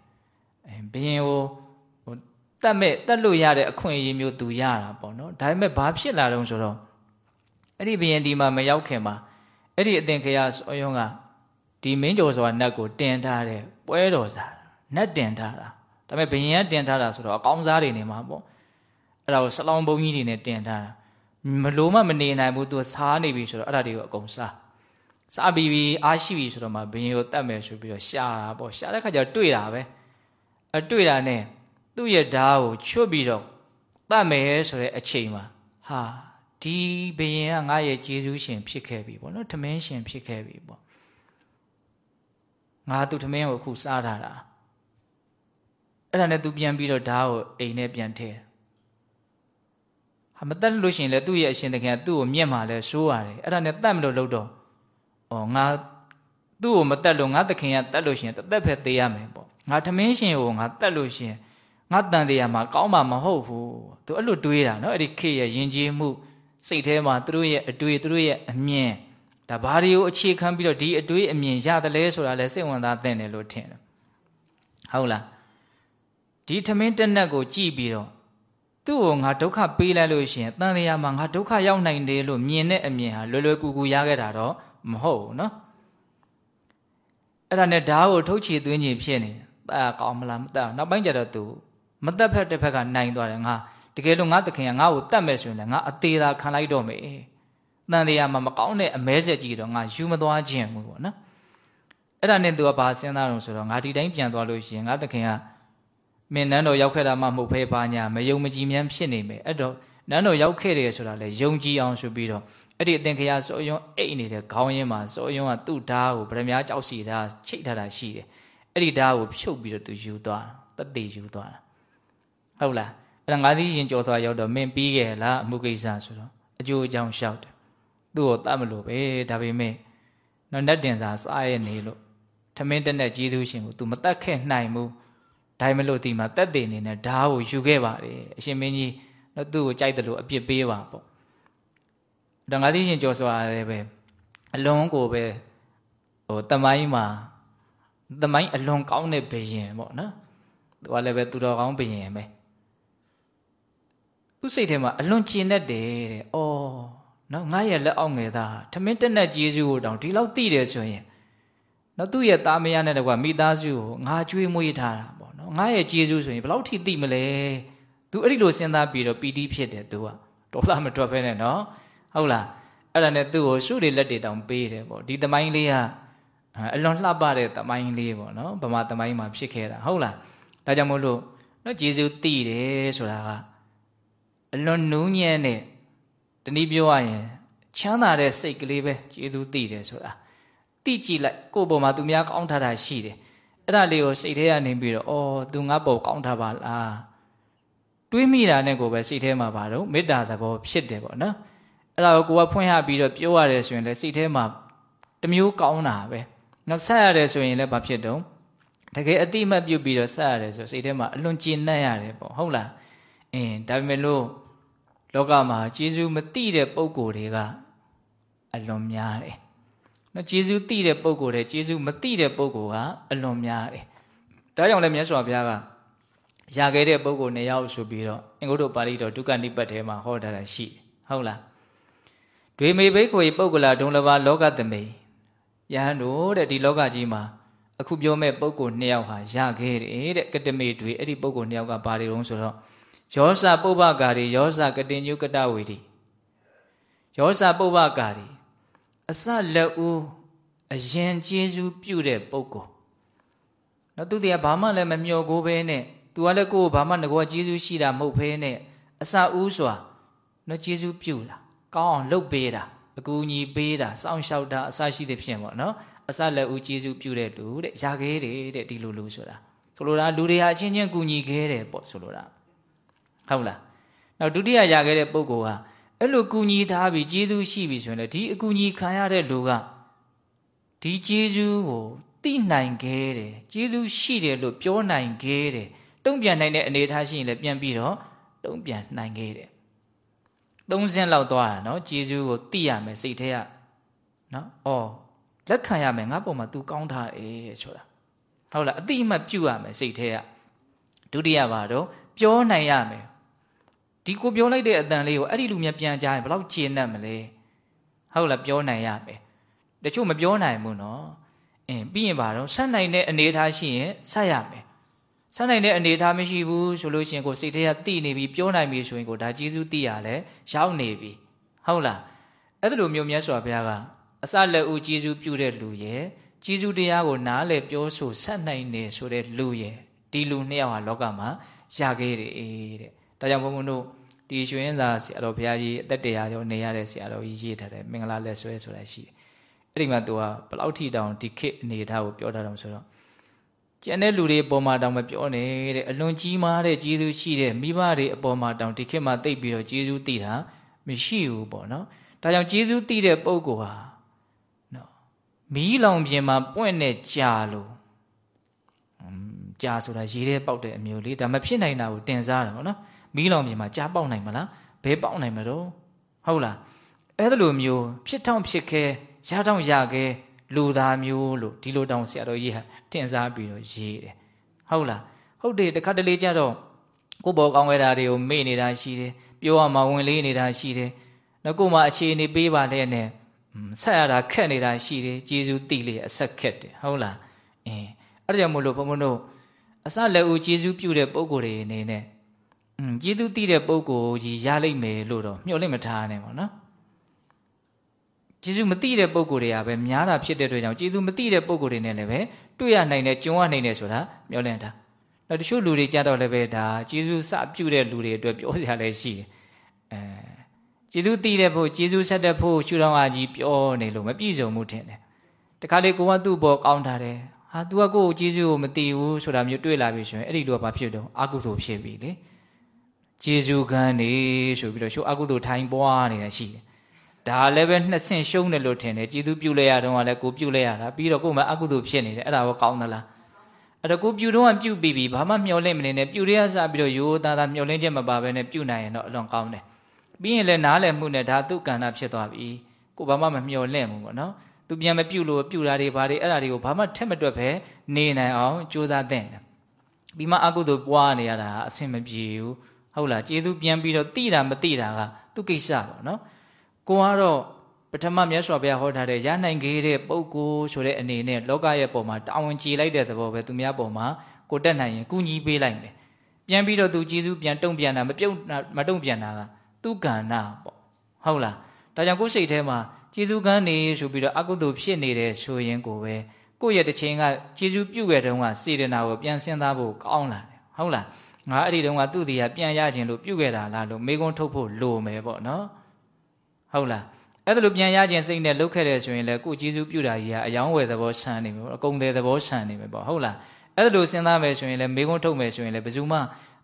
အဲဘင်းကို တတ်မဲ့တတ်လို့ရတဲ့အခွင့်အရေးမျိုးသူရတာပေါ့နော်ဒါပေမဲ့ဘာဖြစ်လာတော့ဆိုတော့အဲ့ဒီဘယင်ဒီမှာမရောက်ခင်မှာအဲ့ဒီအသင်္ခရဆောယုံကဒီမင်းကျော်စွာနတ်ကိုတင်ထားတဲ့ပွဲတော်စားနတ်တင်ထားတာဒါပေမဲ့ဘယင်ကတင်ထားတာဆိုတော့အကောင်းစားတွေနေမှာပေါ့အဲ့ဒါကိုဆလောင်းဘုံကြီးတွေနဲ့တင်ထားတာမလို့မမနေနိုင်ဘူးသူစားနေပြီဆိုတော့အဲ့ဒါတွေကိုအကုန်စားစားပြီးပြီးအားရှိပြီဆိုတော့မှဘယင်ကိုတတ်မယ်ဆိုပြီးတော့ရှာတာပေါ့ရှာတဲ့ခါကျတော့တွေ့တာပဲအတွေ့တာနဲ့ သူ့ရဲ့ဓာတ်ကိုချွတ်ပြီးတော့တတ်မယ်ဆိုတဲ့အချိန်မှာဟာဒီဘယင်ကငါရဲ့ဂျေဇုရှင်ဖြစ်ခဲ့ပြီပေါ့နော်ထမင်းရှင်ဖြစ်ခဲ့ပြီပေါ့ငါသူထမင်းကိုအခုစားထားတာအဲ့ဒါနဲ့သူပြန်ပြီးတော့ဓာတ်ကိုအိမ်နဲ့ပြန်ထည့်ဟာမတက်လို့ရှိရင်လည်းသူ့ရဲ့အရှင်တခင်ကသူ့ကိုမြင့်မှလည်းဆိုးရတယ်အဲ့ဒါနဲ့တတ်မလို့လို့တော့ဩငါသူ့ကိုမတက်လို့ငါတခင်ကတက်လို့ရှိရင်တသက်ဖက်သေးရမယ်ပေါ့ငါထမင်းရှင်ကိုငါတက်လို့ရှိရင် ငါတန်တရားမှာကောင်းမှာမဟုတ်ဘူးသူအဲ့လိုတွေးတာနော်အဲ့ဒီခေရဲ့ယဉ်ကျေးမှုစိတ်ထဲမှာသူတို့ရဲ့အတွေ့သူတို့ရဲ့အမြင်ဒါဘာတွေကိုအခြေခံပြီးတော့ဒီအတွေ့အမြင်ရတယ်လဲဆိုတာလဲစိတ်ဝင်စားသင့်တယ်လို့ထင်တယ်ဟုတ်လားဒီထမင်းတက်နက်ကိုကြည့်ပြီးတော့သူ့ကိုငါဒုက္ခပေးလိုက်လို့ရှိရင်တန်တရားမှာငါဒုက္ခရောက်နိုင်တယ်လို့မြင်တဲ့အမြင်ဟာလွယ်လွယ်ကူကူရခဲ့တာတော့မဟုတ်ဘူးနော်အဲ့ဒါနဲ့ဓာတ်ကိုထုတ်ချီသွင်းခြင်းဖြစ်နေတာတာကောင်းမလားမတာနောက်ပိုင်းကျတော့သူ မတက်ဖက်တစ်ဖက်ကနိုင်သွားတယ်ငါတကယ်လို့ငါသခင်ကငါ့ကိုတတ်မယ်ဆိုရင်လည်းငါအသေးသာခံလိုက်တော့မယ်တန်တရားမှာမကောင်းတဲ့အမဲဆက်ကြီးတော့ငါယူမသွားခြင်းဘူးပေါ့နော်အဲ့ဒါနဲ့သူကဘာစဉ်းစားတော့ဆိုတော့ငါဒီတိုင်းပြန်သွားလို့ရှိရင်ငါသခင်ကမင်းနန်းတော်ရောက်ခဲ့တာမှမဟုတ်ဖဲပါညာမယုံမကြည်မြန်းဖြစ်နေမယ်အဲ့တော့နန်းတော်ရောက်ခဲ့တယ်ဆိုတာလေယုံကြည်အောင်ဆိုပြီးတော့အဲ့ဒီအသင်္ခရစောယွန်းအိတ်နေတဲ့ခေါင်းရင်းမှာစောယွန်းကသူ့ဓာတ်ကိုဗရမ ्या ကြောက်စီဓာတ်ချိတ်ထားတာရှိတယ်အဲ့ဒီဓာတ်ကိုဖြုတ်ပြီးတော့သူယူသွားတတ်သေးယူသွားတာ ဟုတ်လားအဲ့ဒါငါးသီးရင်ကြော်သွားရောက်တော့မင်းပြီးခဲ့လားအမှုကိစ္စဆိုတော့အကျိုးအကြောင်းလျှောက်တယ်သူ့ကိုတတ်မလို့ပဲဒါပေမဲ့နော်နတ်တင်စာစားရနေလို့ထမင်းတက်နဲ့ကြီးသူရှင်ကို तू မတတ်ခဲ့နိုင်ဘူးဒါမလို့ဒီမှာတက်တဲ့အနေနဲ့ဓာတ်ကိုယူခဲ့ပါတယ်အရှင်မင်းကြီးနော်သူ့ကိုကြိုက်တယ်လို့အပြစ်ပေးပါပေါ့ဒါငါးသီးရှင်ကြော်စွာလည်းပဲအလွန်ကိုပဲဟိုတမိုင်းမှာတမိုင်းအလွန်ကောင်းတဲ့ဘယင်ပေါ့နော်သူကလည်းပဲသူတော်ကောင်းဘယင်ပဲ သူ့စိတ်ထဲမှာအလွန်ကျင်တတ်တယ်တဲ့။အော်နော်ငါရဲ့လက်အောက်ငယ်သားထမင်းတက်နဲ့ကျေးဇူးကိုတောင်ဒီလောက်သိတယ်ဆိုရင်နော်သူ့ရဲ့သားမယားနဲ့တကွာမိသားစုကိုငါကြွေးမွေးထားတာပေါ့နော်ငါရဲ့ကျေးဇူးဆိုရင်ဘယ်လောက်ထိသိမလဲ။ तू အဲ့ဒီလိုစဉ်းစားပြီးတော့ပီတိဖြစ်တယ် तू ကဒေါသမထွက်ဖဲနဲ့နော်ဟဟုတ်လားအဲ့ဒါနဲ့သူ့ကိုရှုတွေလက်တွေတောင်ပေးတယ်ပေါ့ဒီသမိုင်းလေးကအလွန်လှပတဲ့သမိုင်းလေးပေါ့နော်ဗမာသမိုင်းမှာဖြစ်ခဲ့တာဟုတ်လားဒါကြောင့်မို့လို့နော်ဂျေဇုတည်တယ်ဆိုတာက အလွန်နူးညံ့တဲ့တနည်းပြောရရင်ချမ်းသာတဲ့စိတ်ကလေးပဲဂျေဇုတည်တယ်ဆိုတာတိကြည့်လိုက်ကိုယ့်ပေါ်မှာသူများကောင်းထားတာရှိတယ်အဲ့ဒါလေးကိုစိတ်ထဲကနေပြီးတော့အော်သူငါ့ပေါ်ကောင်းထားပါလားတွေးမိတာနဲ့ကိုပဲစိတ်ထဲမှာပါတော့မေတ္တာသဘောဖြစ်တယ်ပေါ့နော်အဲ့ဒါကိုကိုကဖွင့်ဟပြီးတော့ပြောရတယ်ဆိုရင်လည်းစိတ်ထဲမှာတမျိုးကောင်းတာပဲနောက်ဆက်ရတယ်ဆိုရင်လည်းဘာဖြစ်တော့တကယ်အတိမတ်ပြုတ်ပြီးတော့ဆက်ရတယ်ဆိုစိတ်ထဲမှာအလွန်ကျဉ်နှံ့ရတယ်ပေါ့ဟုတ်လား အင်းဒါပေမဲ့လို့လောကမှာကျေးဇူးမတိတဲ့ပုံကိုယ်တွေကအလွန်များတယ်နော်ကျေးဇူးတိတဲ့ပုံကိုယ်တွေကျေးဇူးမတိတဲ့ပုံကိုယ်ကအလွန်များတယ်ဒါကြောင့်လည်းမြတ်စွာဘုရားကရခဲ့တဲ့ပုံကိုယ်နှစ်ယောက်ဆိုပြီးတော့အင်္ဂုတ္တပါဠိတော်ဒုက္ကနိပတ်ထဲမှာဟောထားတာရှိဟုတ်လားဒွေမေဘိက္ခွေပုဂ္ဂလာဒုံလဘာလောကသမေယဟန်တို့တဲ့ဒီလောကကြီးမှာအခုပြောမဲ့ပုဂ္ဂိုလ်နှစ်ယောက်ဟာရခဲ့တယ်တဲ့ကတမေတွေအဲ့ဒီပုဂ္ဂိုလ်နှစ်ယောက်ကဘာတွေတုံးဆိုတော့ ယောဇပုပ္ပကာရီယောဇကတင်ညုကတဝေတိယောဇပုပ္ပကာရီအစလက်ဦးအရင်ကျေးဇူးပြုတဲ့ပုဂ္ဂိုလ်နော်သူတည်းကဘာမှလည်းမမျှော်ကိုပဲနဲ့သူကလည်းကိုယ်ဘာမှငကောကျေးဇူးရှိတာမဟုတ်ဘဲနဲ့အစဦးစွာနော်ကျေးဇူးပြုတာကောင်းအောင်လုပ်ပေးတာအကူအညီပေးတာစောင့်ရှောက်တာအစရှိတဲ့ဖြစ်ပေါ့နော်အစလက်ဦးကျေးဇူးပြုတဲ့လူတဲ့ရာခဲတယ်တဲ့ဒီလိုလူဆိုတာဆိုလိုတာလူတွေဟာအချင်းချင်းကူညီခဲတယ်ပေါ့ဆိုလိုတာ ဟုတ်လားနောက်ဒုတိယရာခဲတဲ့ပုဂ္ဂိုလ်ဟာအဲ့လိုကူညီထားပြီးကျေးဇူးရှိပြီဆိုရင်လေဒီအကူအညီခံရတဲ့လူကဒီကျေးဇူးကိုသိနိုင်ခဲ့တယ်ကျေးဇူးရှိတယ်လို့ပြောနိုင်ခဲ့တယ်တုံ့ပြန်နိုင်တဲ့အနေအထားရှိရင်လည်းပြန်ပြီးတော့တုံ့ပြန်နိုင်ခဲ့တယ်သုံးစင်းလောက်သွားတာနော်ဂျေဇုကိုသိရမယ်စိတ်ထဲကနော်အော်လက်ခံရမယ်ငါပုံမှာ तू ကောင်းထားတယ်ဆိုတာဟုတ်လားအတိအမှတ်ပြုရမယ်စိတ်ထဲကဒုတိယပါတော့ပြောနိုင်ရမယ် ဒီကိုပြောလိုက်တဲ့အတန်လေးကိုအဲ့ဒီလူမြပြန်ကြားရင်ဘယ်လောက်ကျေနပ်မလဲဟုတ်လားပြောနိုင်ရမယ်တချို့မပြောနိုင်ဘူးနော်အင်းပြီးရင်ပါတော့ဆက်နိုင်တဲ့အနေအထားရှိရင်ဆက်ရမယ်ဆက်နိုင်တဲ့အနေအထားမရှိဘူးဆိုလို့ရှိရင်ကိုစိတ်ထဲကတိနေပြီပြောနိုင်ပြီဆိုရင်ကိုဒါကျေးဇူးတိရလဲရောက်နေပြီဟုတ်လားအဲ့ဒါလိုမျိုးမြတ်စွာဘုရားကအစလက်ဦးကျေးဇူးပြုတဲ့လူရဲ့ကျေးဇူးတရားကိုနားလည်ပြောဆိုဆက်နိုင်နေဆိုတဲ့လူရဲ့ဒီလူနှစ်ယောက်ဟာလောကမှာရခဲ့တယ်တဲ့ဒါကြောင့်ဘုန်းဘုန်းတို့ ဒီရွှေရင်သာဆရာတော်ဘုရားကြီးအသက်တရားရောနေရတဲ့ဆရာတော်ကြီးရေးထားတယ်မင်္ဂလာလက်ဆွဲဆိုတာရှိတယ်အဲ့ဒီမှာသူကဘလောက်ထိတောင်ဒီခေတ်အနေထားကိုပြောထားတယ်ဆိုတော့ကျန်တဲ့လူတွေအပေါ်မှာတောင်မပြောနဲ့တဲ့အလွန်ကြီးမားတဲ့ကျေးဇူးရှိတဲ့မိဘတွေအပေါ်မှာတောင်ဒီခေတ်မှာတိတ်ပြီးတော့ကျေးဇူးတည်တာမရှိဘူးပေါ့နော်ဒါကြောင့်ကျေးဇူးတည်တဲ့ပုဂ္ဂိုလ်ဟာနော်မီးလောင်ပြင်မှာပွင့်တဲ့ကြာလို့ကြာဆိုတာရေထဲပေါက်တဲ့အမျိုးလေးဒါမဖြစ်နိုင်တာကိုတင်စားတယ်ပေါ့နော် မီးလောင်ပြင်မှာကြာပေါက်နိုင်မလားဘဲပေါက်နိုင်မလို့ဟုတ်လားအဲ့လိုမျိုးဖြစ်ထောင်ဖြစ်ခဲရထောင်ရခဲလူသားမျိုးလို့ဒီလိုတောင်ဆရာတော်ကြီးဟာတင်စားပြီးတော့ရေးတယ်ဟုတ်လားဟုတ်တယ်တခါတလေကြတော့ကိုဘောကောင်းခဲ့တာတွေကိုမေ့နေတာရှိတယ်ပြောရမှာဝင်လေးနေတာရှိတယ်နောက်ကိုမှအခြေအနေပေးပါလဲနဲ့ဆက်ရတာခက်နေတာရှိတယ်ကျေးဇူးတိလေအဆက်ခက်တယ်ဟုတ်လားအင်းအဲ့ဒါကြောင့်မို့လို့ဘုံဘုံတို့အစလက်ဦးကျေးဇူးပြုတဲ့ပုံကိုယ်တွေအနေနဲ့ อืมကျေးဇူးတိတဲ့ပုံကိုယ်ကြီးရလိမ့်မယ်လို့တော့မျှော်လင့်မထားနဲ့ပေါ့နော်ကျေးဇူးမသိတဲ့ပုံကိုယ်တွေကပဲများတာဖြစ်တဲ့အတွက်ကြောင့်ကျေးဇူးမသိတဲ့ပုံကိုယ်တွေနဲ့လည်းပဲတွေ့ရနိုင်တဲ့ကြုံရနိုင်တဲ့ဆိုတာမျှော်လင့်တာနောက်တချို့လူတွေကြတော့လည်းပဲဒါကျေးဇူးစပြုတဲ့လူတွေအတွက်ပြောစရာလည်းရှိတယ်အဲကျေးဇူးသိတဲ့ဖို့ကျေးဇူးဆက်တဲ့ဖို့ရှုတော်အားကြီးပြောနေလို့မပြည့်စုံမှုထင်တယ်တခါလေကိုကသူ့ဘောကောင်းထားတယ်ဟာ तू ကကိုယ့်ကိုကျေးဇူးကိုမသိဘူးဆိုတာမျိုးတွေ့လာပြီဆိုရင်အဲ့ဒီလိုကဘာဖြစ်တော့အကုသိုလ်ဖြစ်ပြီလေ ကျေးဇူးကန်းနေဆိုပြီးတော့ရှုအကုသိုလ်ထိုင်ပွားနေတာရှိတယ်ဒါလည်းပဲနှစ်ဆင့်ရှုံးတယ်လို့ထင်တယ်ကျေးဇူးပြုလိုက်ရတော့ကလည်းကိုပြုလိုက်ရတာပြီးတော့ကိုယ်မှအကုသိုလ်ဖြစ်နေတယ်အဲ့ဒါဘောကောင်းသလားအဲ့တော့ကိုပြုတော့ပြုပြီးပြီဘာမှမျောလင့်မနေနဲ့ပြုရရစပြီးတော့ရိုးသားသားမျောလင့်ချက်မပါဘဲနဲ့ပြုနိုင်ရင်တော့အလွန်ကောင်းတယ်ပြီးရင်လည်းနားလည်မှုနဲ့ဒါသူ့ကဏ္ဍဖြစ်သွားပြီကိုဘာမှမမျောလင့်ဘူးပေါ့နော်သူပြန်မပြုလို့ပြုတာတွေဘာတွေအဲ့ဒါတွေကိုဘာမှထက်မတွက်ပဲနေနိုင်အောင်ကြိုးစားသင့်တယ်ပြီးမှအကုသိုလ်ပွားနေရတာအဆင်မပြေဘူး ဟုတ်လားကျေးဇူးပြန်ပြီးတော့တိတာမတိတာကသူကိစ္စပေါ့နော်ကိုကတော့ပထမမြတ်စွာဘုရားဟောထားတဲ့ရနိုင်ခဲ့တဲ့ပုဂ္ဂိုလ်ဆိုတဲ့အနေနဲ့လောကရဲ့ပုံမှာတာဝန်ကြည်လိုက်တဲ့သဘောပဲသူများပုံမှာကိုတက်နိုင်ရင်ကုညီပေးလိုက်မယ်ပြန်ပြီးတော့သူကျေးဇူးပြန်တုံ့ပြန်တာမပြုတ်မတုံ့ပြန်တာကသူကဏ္ဍပေါ့ဟုတ်လားဒါကြောင့်ကိုယ်စိတ်ထဲမှာကျေးဇူးကမ်းနေဆိုပြီးတော့အကုသိုလ်ဖြစ်နေတယ်ဆိုရင်ကိုပဲကိုယ့်ရဲ့တစ်ချိန်ကကျေးဇူးပြုခဲ့တုန်းကစေတနာကိုပြန်စဉ်းစားဖို့ကောင်းလာတယ်ဟုတ်လား ငါအဲ့ဒီတုန်းကသူ့တရားပြန်ရခြင်းလို့ပြုခဲ့တာလားလို့မေကွန်းထုတ်ဖို့လိုမယ်ပေါ့နော်ဟုတ်လားအဲ့ဒါလိုပြန်ရခြင်းစိတ်နဲ့လုပ်ခဲ့တယ်ဆိုရင်လည်းကိုကျေးဇူးပြုတာကြီးကအယောင်းဝယ်သဘောဆန်နေမယ်ပေါ့အကုန်တဲ့သဘောဆန်နေမယ်ပေါ့ဟုတ်လားအဲ့ဒါလိုစဉ်းစားမယ်ဆိုရင်လည်းမေကွန်းထုတ်မယ်ဆိုရင်လည်းဘယ်သူမှ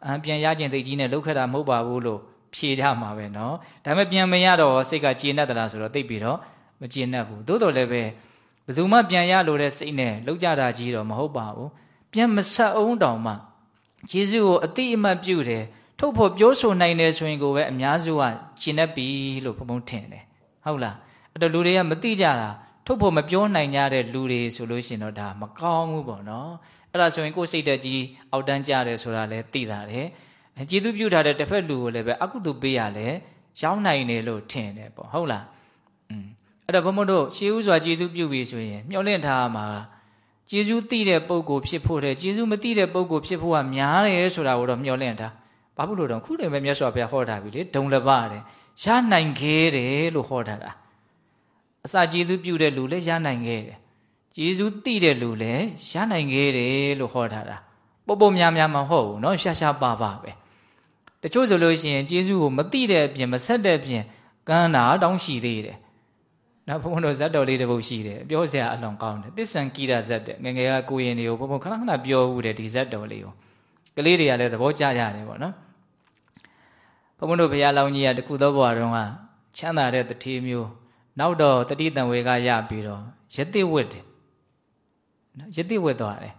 အံပြန်ရခြင်းသိကြီးနဲ့လုပ်ခဲ့တာမဟုတ်ပါဘူးလို့ဖြေကြမှာပဲเนาะဒါပေမဲ့ပြန်မရတော့စိတ်ကကျေနပ်သလားဆိုတော့သိပြီတော့မကျေနပ်ဘူးသို့တော်လည်းပဲဘယ်သူမှပြန်ရလို့တဲ့စိတ်နဲ့လောက်ကြတာကြီးတော့မဟုတ်ပါဘူးပြန်မဆက်အောင်တောင်မှ ယေရှုကိုအတိအမှတ်ပြုတယ်ထုတ်ဖို့ပြောဆိုနိုင်တယ်ဆိုရင်ကိုပဲအများစုကကျင်납ပြီလို့ဘုံဘုံထင်တယ်ဟုတ်လားအဲ့တော့လူတွေကမသိကြတာထုတ်ဖို့မပြောနိုင်ကြတဲ့လူတွေဆိုလို့ရှိရင်တော့ဒါမကောင်းဘူးပေါ့နော်အဲ့ဒါဆိုရင်ကိုယ်စိတ်တက်ကြီးအောက်တန်းကြတယ်ဆိုတာလည်းသိတာတယ်ကျေးဇူးပြုထားတဲ့တစ်ဖက်လူကိုလည်းပဲအကုသိုလ်ပေးရလဲရောင်းနိုင်တယ်လို့ထင်တယ်ပေါ့ဟုတ်လားอืมအဲ့တော့ဘုံဘုံတို့ရှေးဥစွာကျေးဇူးပြုပြီဆိုရင်မျှော်လင့်ထားမှာကျေး ဇူးသိတဲ့ပုံကိုဖြစ်ဖို့တဲ့ကျေးဇူးမသိတဲ့ပုံကိုဖြစ်ဖို့ကများတယ်ဆိုတာကိုတော့မျှော်လင့်ထားဘာဖြစ်လို့တော့ခုတည်းပဲမြတ်စွာဘုရားဟောထားပြီလေဒုံလပတယ်ရနိုင်ခဲ့တယ်လို့ဟောထားတာအစာကျေးဇူးပြုတဲ့လူလည်းရနိုင်ခဲ့တယ်ကျေးဇူးသိတဲ့လူလည်းရနိုင်ခဲ့တယ်လို့ဟောထားတာပုပ်ပုပ်များများမဟုတ်ဘူးเนาะရှာရှာပါပါပဲတချို့ဆိုလို့ရှိရင်ကျေးဇူးကိုမသိတဲ့အပြင်မဆက်တဲ့အပြင်ကမ်းတာတောင်းရှိသေးတယ် နောက်ဘုန်းဘုန်းတို့ဇတ်တော်လေးတစ်ပုဒ်ရှိတယ်ပြောစရာအလွန်ကောင်းတယ်သစ္ဆံကိရဇတ်တဲ့ငငယ်ကကိုရင်တွေကိုဘုန်းဘုန်းခဏခဏပြောဦးတယ်ဒီဇတ်တော်လေးကိုကလေးတွေကလည်းသဘောကျကြတယ်ပေါ့နော်ဘုန်းဘုန်းတို့ဘုရားလောင်းကြီးကတခုသောဘဝတုန်းကချမ်းသာတဲ့တတိမျိုးနောက်တော့တတိတံဝေကရပြီးတော့ယတိဝတ်တယ်နော်ယတိဝတ်သွားတယ်